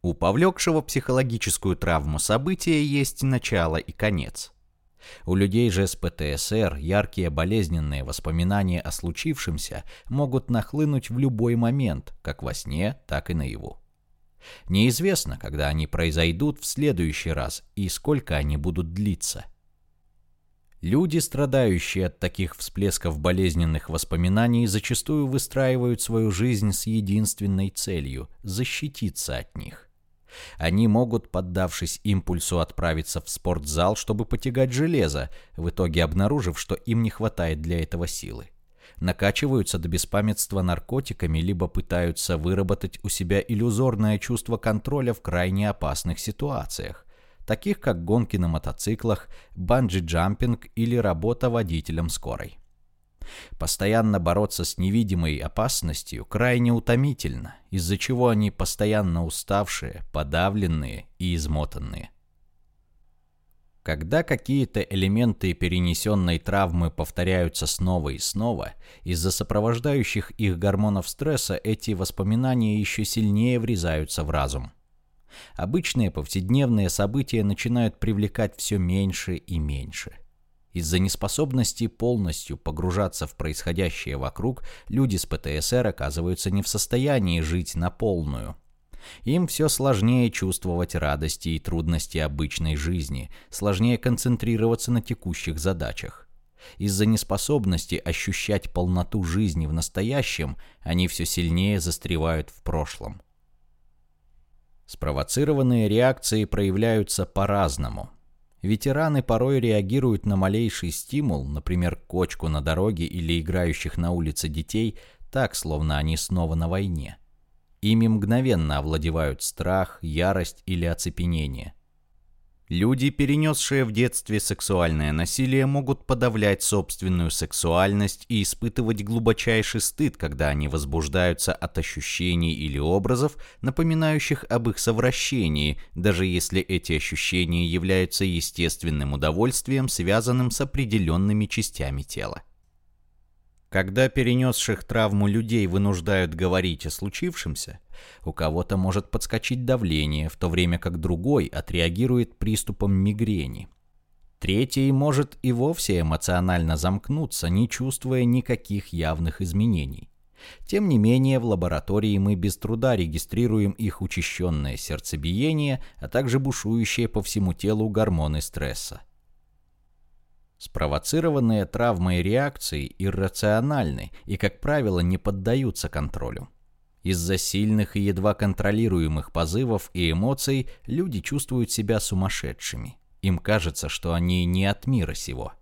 S1: У повлекшего психологическую травму события есть начало и конец. У людей же с ПТСР яркие болезненные воспоминания о случившемся могут нахлынуть в любой момент, как во сне, так и наяву. Неизвестно, когда они произойдут в следующий раз и сколько они будут длиться. Люди, страдающие от таких всплесков болезненных воспоминаний, зачастую выстраивают свою жизнь с единственной целью – защититься от них. Они могут, поддавшись импульсу, отправиться в спортзал, чтобы потягать железо, в итоге обнаружив, что им не хватает для этого силы накачиваются до беспамятства наркотиками, либо пытаются выработать у себя иллюзорное чувство контроля в крайне опасных ситуациях, таких как гонки на мотоциклах, банджи-джампинг или работа водителем скорой. Постоянно бороться с невидимой опасностью крайне утомительно, из-за чего они постоянно уставшие, подавленные и измотанные. Когда какие-то элементы перенесенной травмы повторяются снова и снова, из-за сопровождающих их гормонов стресса эти воспоминания еще сильнее врезаются в разум. Обычные повседневные события начинают привлекать все меньше и меньше. Из-за неспособности полностью погружаться в происходящее вокруг, люди с ПТСР оказываются не в состоянии жить на полную – им все сложнее чувствовать радости и трудности обычной жизни, сложнее концентрироваться на текущих задачах. Из-за неспособности ощущать полноту жизни в настоящем, они все сильнее застревают в прошлом. Спровоцированные реакции проявляются по-разному. Ветераны порой реагируют на малейший стимул, например, кочку на дороге или играющих на улице детей, так, словно они снова на войне. Ими мгновенно овладевают страх, ярость или оцепенение. Люди, перенесшие в детстве сексуальное насилие, могут подавлять собственную сексуальность и испытывать глубочайший стыд, когда они возбуждаются от ощущений или образов, напоминающих об их совращении, даже если эти ощущения являются естественным удовольствием, связанным с определенными частями тела. Когда перенесших травму людей вынуждают говорить о случившемся, у кого-то может подскочить давление, в то время как другой отреагирует приступом мигрени. Третий может и вовсе эмоционально замкнуться, не чувствуя никаких явных изменений. Тем не менее, в лаборатории мы без труда регистрируем их учащенное сердцебиение, а также бушующие по всему телу гормоны стресса. Спровоцированные травмой реакции иррациональны и, как правило, не поддаются контролю. Из-за сильных и едва контролируемых позывов и эмоций люди чувствуют себя сумасшедшими. Им кажется, что они не от мира сего.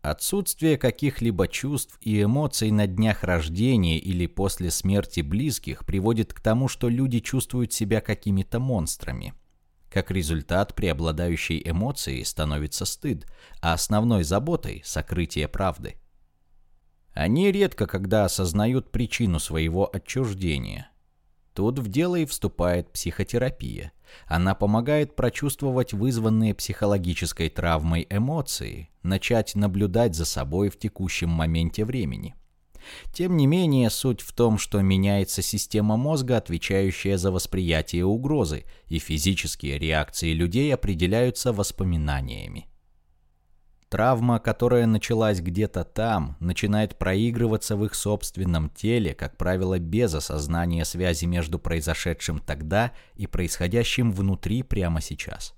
S1: Отсутствие каких-либо чувств и эмоций на днях рождения или после смерти близких приводит к тому, что люди чувствуют себя какими-то монстрами – как результат, преобладающей эмоцией становится стыд, а основной заботой – сокрытие правды. Они редко когда осознают причину своего отчуждения. Тут в дело и вступает психотерапия. Она помогает прочувствовать вызванные психологической травмой эмоции, начать наблюдать за собой в текущем моменте времени. Тем не менее, суть в том, что меняется система мозга, отвечающая за восприятие угрозы, и физические реакции людей определяются воспоминаниями. Травма, которая началась где-то там, начинает проигрываться в их собственном теле, как правило, без осознания связи между произошедшим тогда и происходящим внутри прямо сейчас.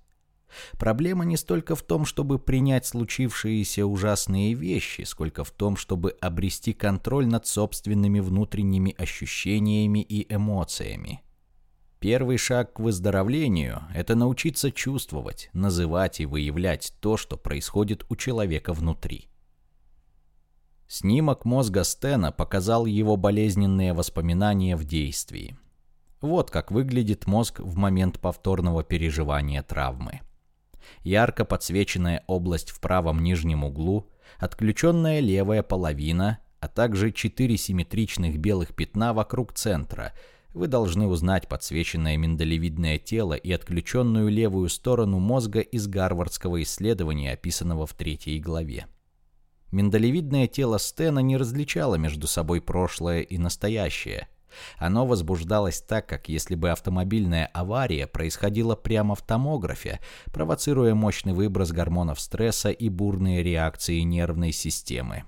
S1: Проблема не столько в том, чтобы принять случившиеся ужасные вещи, сколько в том, чтобы обрести контроль над собственными внутренними ощущениями и эмоциями. Первый шаг к выздоровлению – это научиться чувствовать, называть и выявлять то, что происходит у человека внутри. Снимок мозга Стена показал его болезненные воспоминания в действии. Вот как выглядит мозг в момент повторного переживания травмы. Ярко подсвеченная область в правом нижнем углу, отключенная левая половина, а также четыре симметричных белых пятна вокруг центра – вы должны узнать подсвеченное миндалевидное тело и отключенную левую сторону мозга из гарвардского исследования, описанного в третьей главе. Миндалевидное тело Стена не различало между собой прошлое и настоящее. Оно возбуждалось так, как если бы автомобильная авария происходила прямо в томографе, провоцируя мощный выброс гормонов стресса и бурные реакции нервной системы.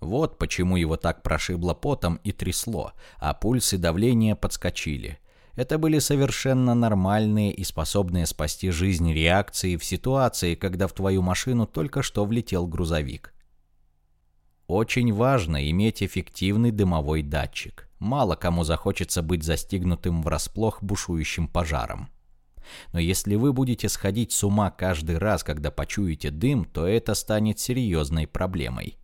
S1: Вот почему его так прошибло потом и трясло, а пульс и давление подскочили. Это были совершенно нормальные и способные спасти жизнь реакции в ситуации, когда в твою машину только что влетел грузовик. Очень важно иметь эффективный дымовой датчик. Мало кому захочется быть застигнутым врасплох бушующим пожаром. Но если вы будете сходить с ума каждый раз, когда почуете дым, то это станет серьезной проблемой.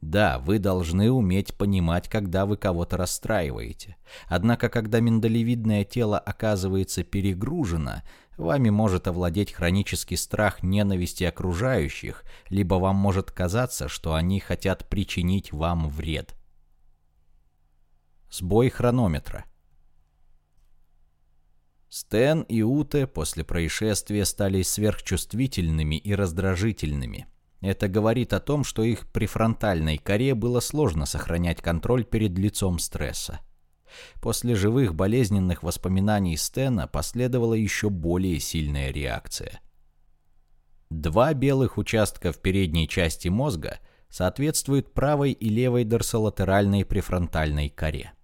S1: Да, вы должны уметь понимать, когда вы кого-то расстраиваете. Однако, когда миндалевидное тело оказывается перегружено, вами может овладеть хронический страх ненависти окружающих, либо вам может казаться, что они хотят причинить вам вред. Сбой хронометра. Стэн и Уте после происшествия стали сверхчувствительными и раздражительными. Это говорит о том, что их префронтальной коре было сложно сохранять контроль перед лицом стресса. После живых болезненных воспоминаний Стена последовала еще более сильная реакция. Два белых участка в передней части мозга соответствуют правой и левой дорсолатеральной префронтальной коре.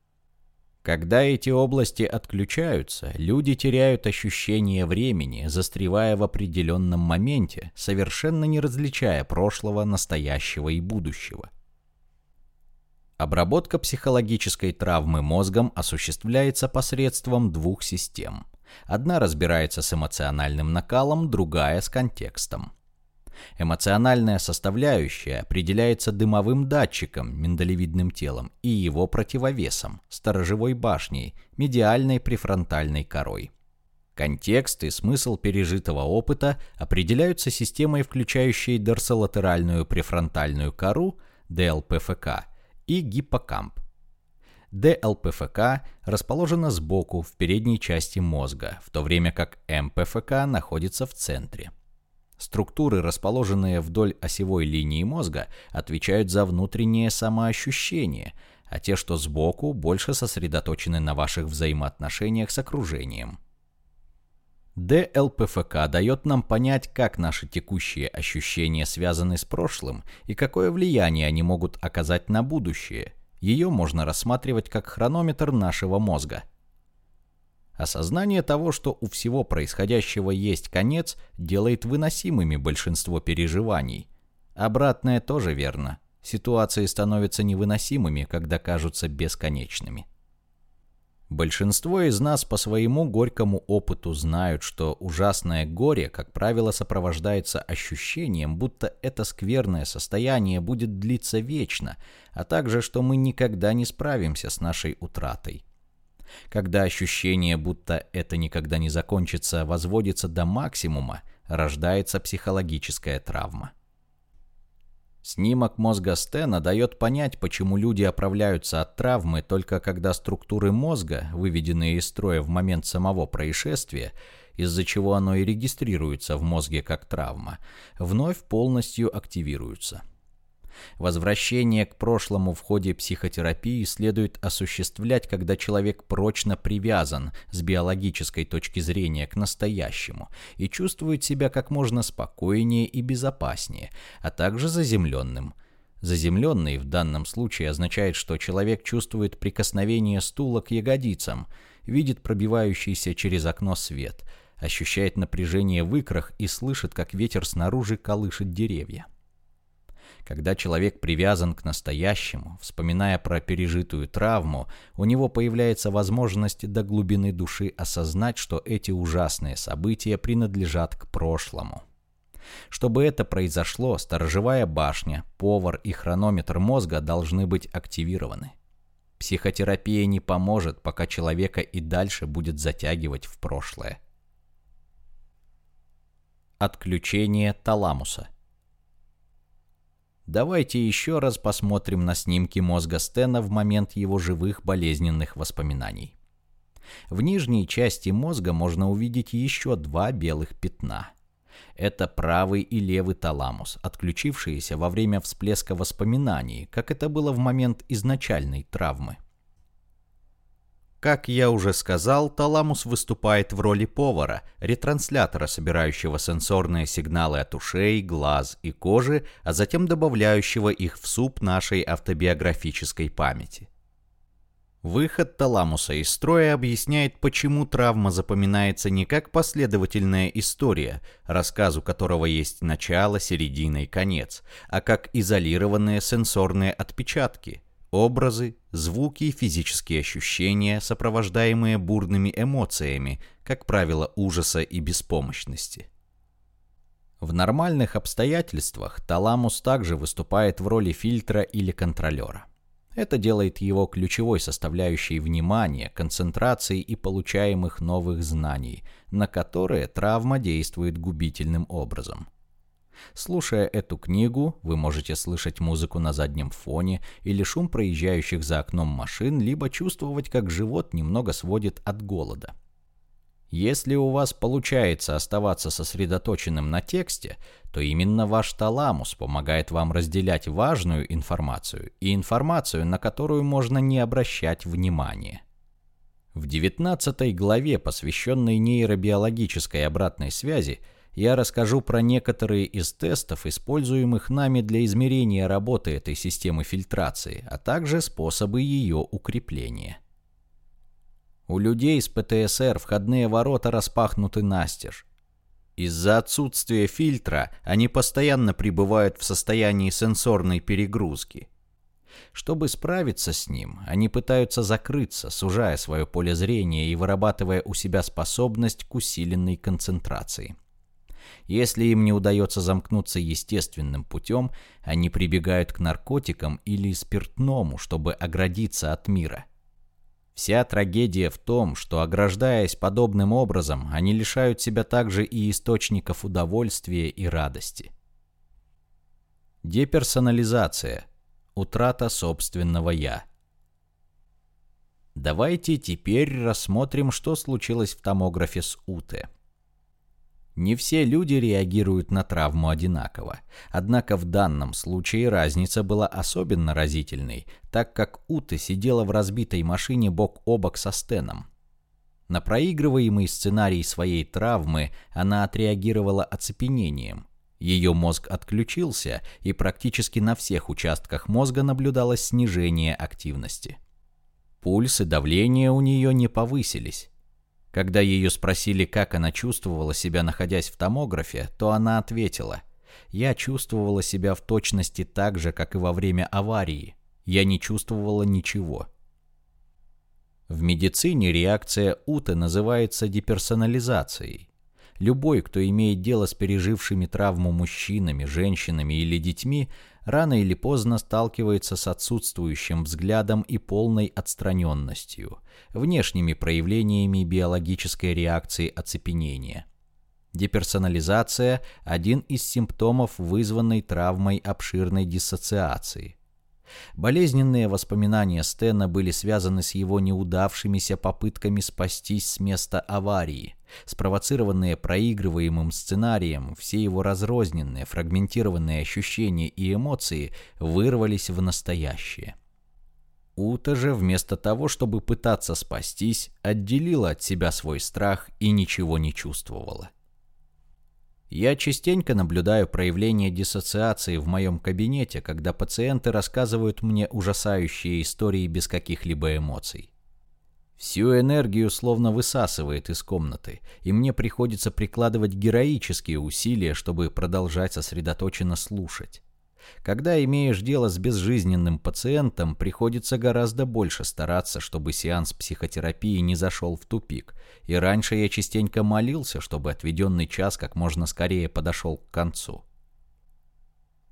S1: Когда эти области отключаются, люди теряют ощущение времени, застревая в определенном моменте, совершенно не различая прошлого, настоящего и будущего. Обработка психологической травмы мозгом осуществляется посредством двух систем. Одна разбирается с эмоциональным накалом, другая с контекстом. Эмоциональная составляющая определяется дымовым датчиком, миндалевидным телом, и его противовесом, сторожевой башней, медиальной префронтальной корой. Контекст и смысл пережитого опыта определяются системой, включающей дорсолатеральную префронтальную кору, ДЛПФК, и гиппокамп. ДЛПФК расположена сбоку в передней части мозга, в то время как МПФК находится в центре. Структуры, расположенные вдоль осевой линии мозга, отвечают за внутреннее самоощущение, а те, что сбоку, больше сосредоточены на ваших взаимоотношениях с окружением. ДЛПФК дает нам понять, как наши текущие ощущения связаны с прошлым и какое влияние они могут оказать на будущее. Ее можно рассматривать как хронометр нашего мозга – Осознание того, что у всего происходящего есть конец, делает выносимыми большинство переживаний. Обратное тоже верно. Ситуации становятся невыносимыми, когда кажутся бесконечными. Большинство из нас по своему горькому опыту знают, что ужасное горе, как правило, сопровождается ощущением, будто это скверное состояние будет длиться вечно, а также, что мы никогда не справимся с нашей утратой. Когда ощущение, будто это никогда не закончится, возводится до максимума, рождается психологическая травма. Снимок мозга Стена дает понять, почему люди оправляются от травмы только когда структуры мозга, выведенные из строя в момент самого происшествия, из-за чего оно и регистрируется в мозге как травма, вновь полностью активируются. Возвращение к прошлому в ходе психотерапии следует осуществлять, когда человек прочно привязан с биологической точки зрения к настоящему и чувствует себя как можно спокойнее и безопаснее, а также заземленным. Заземленный в данном случае означает, что человек чувствует прикосновение стула к ягодицам, видит пробивающийся через окно свет, ощущает напряжение в икрах и слышит, как ветер снаружи колышет деревья. Когда человек привязан к настоящему, вспоминая про пережитую травму, у него появляется возможность до глубины души осознать, что эти ужасные события принадлежат к прошлому. Чтобы это произошло, сторожевая башня, повар и хронометр мозга должны быть активированы. Психотерапия не поможет, пока человека и дальше будет затягивать в прошлое. Отключение таламуса – Давайте еще раз посмотрим на снимки мозга Стена в момент его живых болезненных воспоминаний. В нижней части мозга можно увидеть еще два белых пятна. Это правый и левый таламус, отключившиеся во время всплеска воспоминаний, как это было в момент изначальной травмы. Как я уже сказал, таламус выступает в роли повара, ретранслятора, собирающего сенсорные сигналы от ушей, глаз и кожи, а затем добавляющего их в суп нашей автобиографической памяти. Выход таламуса из строя объясняет, почему травма запоминается не как последовательная история, рассказу которого есть начало, середина и конец, а как изолированные сенсорные отпечатки – Образы, звуки и физические ощущения, сопровождаемые бурными эмоциями, как правило, ужаса и беспомощности. В нормальных обстоятельствах таламус также выступает в роли фильтра или контролера. Это делает его ключевой составляющей внимания, концентрации и получаемых новых знаний, на которые травма действует губительным образом – Слушая эту книгу, вы можете слышать музыку на заднем фоне или шум проезжающих за окном машин, либо чувствовать, как живот немного сводит от голода. Если у вас получается оставаться сосредоточенным на тексте, то именно ваш таламус помогает вам разделять важную информацию и информацию, на которую можно не обращать внимания. В 19 главе, посвященной нейробиологической обратной связи, я расскажу про некоторые из тестов, используемых нами для измерения работы этой системы фильтрации, а также способы ее укрепления. У людей с ПТСР входные ворота распахнуты настежь. Из-за отсутствия фильтра они постоянно пребывают в состоянии сенсорной перегрузки. Чтобы справиться с ним, они пытаются закрыться, сужая свое поле зрения и вырабатывая у себя способность к усиленной концентрации. Если им не удается замкнуться естественным путем, они прибегают к наркотикам или спиртному, чтобы оградиться от мира. Вся трагедия в том, что, ограждаясь подобным образом, они лишают себя также и источников удовольствия и радости. Деперсонализация. Утрата собственного «я». Давайте теперь рассмотрим, что случилось в томографе с Уте. Не все люди реагируют на травму одинаково. Однако в данном случае разница была особенно разительной, так как Ута сидела в разбитой машине бок о бок со Стеном. На проигрываемый сценарий своей травмы она отреагировала оцепенением. Ее мозг отключился, и практически на всех участках мозга наблюдалось снижение активности. Пульс и давление у нее не повысились. Когда ее спросили, как она чувствовала себя, находясь в томографе, то она ответила, «Я чувствовала себя в точности так же, как и во время аварии. Я не чувствовала ничего». В медицине реакция УТы называется деперсонализацией. Любой, кто имеет дело с пережившими травму мужчинами, женщинами или детьми, рано или поздно сталкивается с отсутствующим взглядом и полной отстраненностью, внешними проявлениями биологической реакции оцепенения. Деперсонализация – один из симптомов вызванной травмой обширной диссоциации. Болезненные воспоминания Стена были связаны с его неудавшимися попытками спастись с места аварии. Спровоцированные проигрываемым сценарием, все его разрозненные, фрагментированные ощущения и эмоции вырвались в настоящее. Ута же, вместо того, чтобы пытаться спастись, отделила от себя свой страх и ничего не чувствовала. Я частенько наблюдаю проявление диссоциации в моем кабинете, когда пациенты рассказывают мне ужасающие истории без каких-либо эмоций. Всю энергию словно высасывает из комнаты, и мне приходится прикладывать героические усилия, чтобы продолжать сосредоточенно слушать. Когда имеешь дело с безжизненным пациентом, приходится гораздо больше стараться, чтобы сеанс психотерапии не зашел в тупик. И раньше я частенько молился, чтобы отведенный час как можно скорее подошел к концу.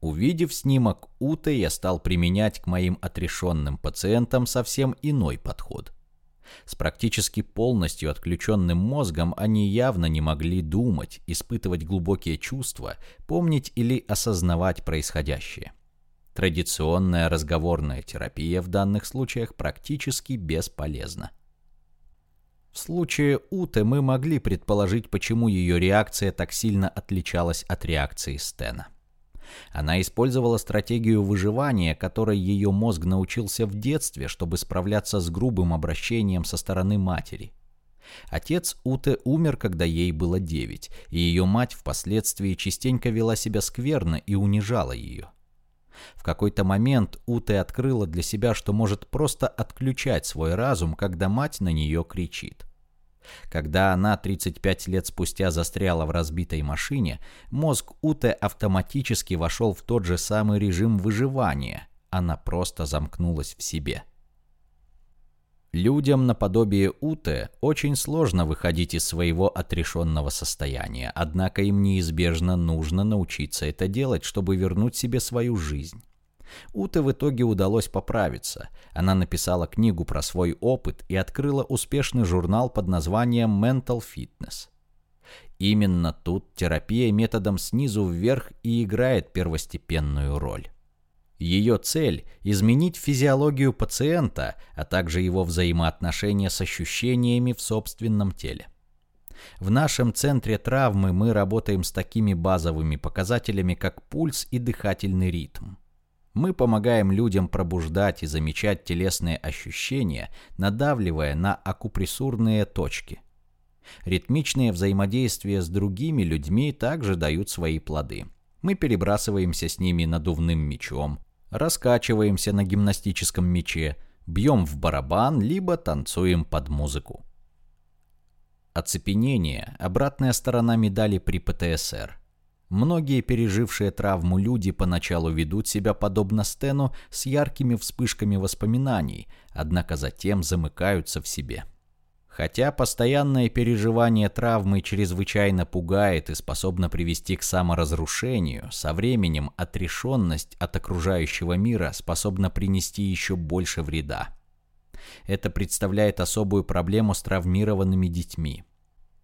S1: Увидев снимок Уты, я стал применять к моим отрешенным пациентам совсем иной подход. С практически полностью отключенным мозгом они явно не могли думать, испытывать глубокие чувства, помнить или осознавать происходящее. Традиционная разговорная терапия в данных случаях практически бесполезна. В случае Уты мы могли предположить, почему ее реакция так сильно отличалась от реакции Стена. Она использовала стратегию выживания, которой ее мозг научился в детстве, чтобы справляться с грубым обращением со стороны матери. Отец Уте умер, когда ей было 9, и ее мать впоследствии частенько вела себя скверно и унижала ее. В какой-то момент Уте открыла для себя, что может просто отключать свой разум, когда мать на нее кричит. Когда она 35 лет спустя застряла в разбитой машине, мозг Уте автоматически вошел в тот же самый режим выживания. Она просто замкнулась в себе. Людям наподобие Уте очень сложно выходить из своего отрешенного состояния, однако им неизбежно нужно научиться это делать, чтобы вернуть себе свою жизнь. Уте в итоге удалось поправиться. Она написала книгу про свой опыт и открыла успешный журнал под названием Mental Fitness. Именно тут терапия методом снизу вверх и играет первостепенную роль. Ее цель – изменить физиологию пациента, а также его взаимоотношения с ощущениями в собственном теле. В нашем центре травмы мы работаем с такими базовыми показателями, как пульс и дыхательный ритм. Мы помогаем людям пробуждать и замечать телесные ощущения, надавливая на акупрессурные точки. Ритмичные взаимодействия с другими людьми также дают свои плоды. Мы перебрасываемся с ними надувным мечом, раскачиваемся на гимнастическом мече, бьем в барабан, либо танцуем под музыку. Оцепенение – обратная сторона медали при ПТСР – Многие пережившие травму люди поначалу ведут себя подобно Стену с яркими вспышками воспоминаний, однако затем замыкаются в себе. Хотя постоянное переживание травмы чрезвычайно пугает и способно привести к саморазрушению, со временем отрешенность от окружающего мира способна принести еще больше вреда. Это представляет особую проблему с травмированными детьми.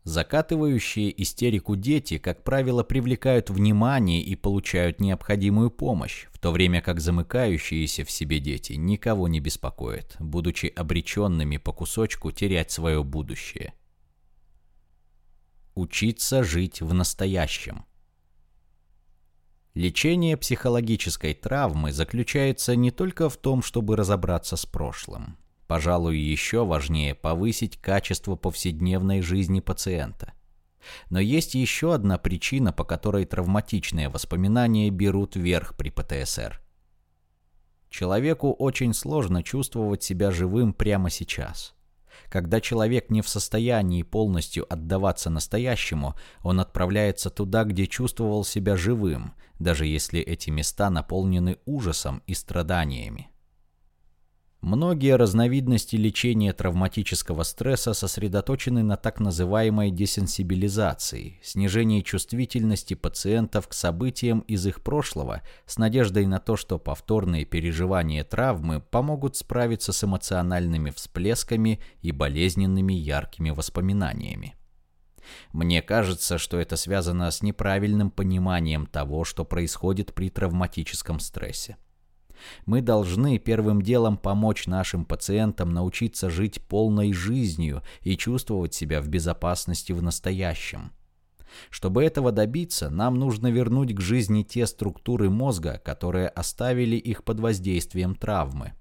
S1: Закатывающие истерику дети, как правило, привлекают внимание и получают необходимую помощь, в то время как замыкающиеся в себе дети никого не беспокоят, будучи обреченными по кусочку терять свое будущее. Учиться жить в настоящем. Лечение психологической травмы заключается не только в том, чтобы разобраться с прошлым. Пожалуй, еще важнее повысить качество повседневной жизни пациента. Но есть еще одна причина, по которой травматичные воспоминания берут верх при ПТСР. Человеку очень сложно чувствовать себя живым прямо сейчас. Когда человек не в состоянии полностью отдаваться настоящему, он отправляется туда, где чувствовал себя живым, даже если эти места наполнены ужасом и страданиями. Многие разновидности лечения травматического стресса сосредоточены на так называемой десенсибилизации, снижении чувствительности пациентов к событиям из их прошлого с надеждой на то, что повторные переживания травмы помогут справиться с эмоциональными всплесками и болезненными яркими воспоминаниями. Мне кажется, что это связано с неправильным пониманием того, что происходит при травматическом стрессе. Мы должны первым делом помочь нашим пациентам научиться жить полной жизнью и чувствовать себя в безопасности в настоящем. Чтобы этого добиться, нам нужно вернуть к жизни те структуры мозга, которые оставили их под воздействием травмы.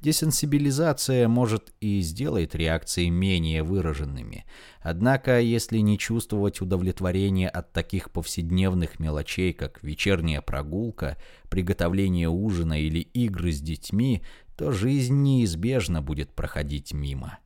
S1: Десенсибилизация может и сделает реакции менее выраженными. Однако, если не чувствовать удовлетворения от таких повседневных мелочей, как вечерняя прогулка, приготовление ужина или игры с детьми, то жизнь неизбежно будет проходить мимо.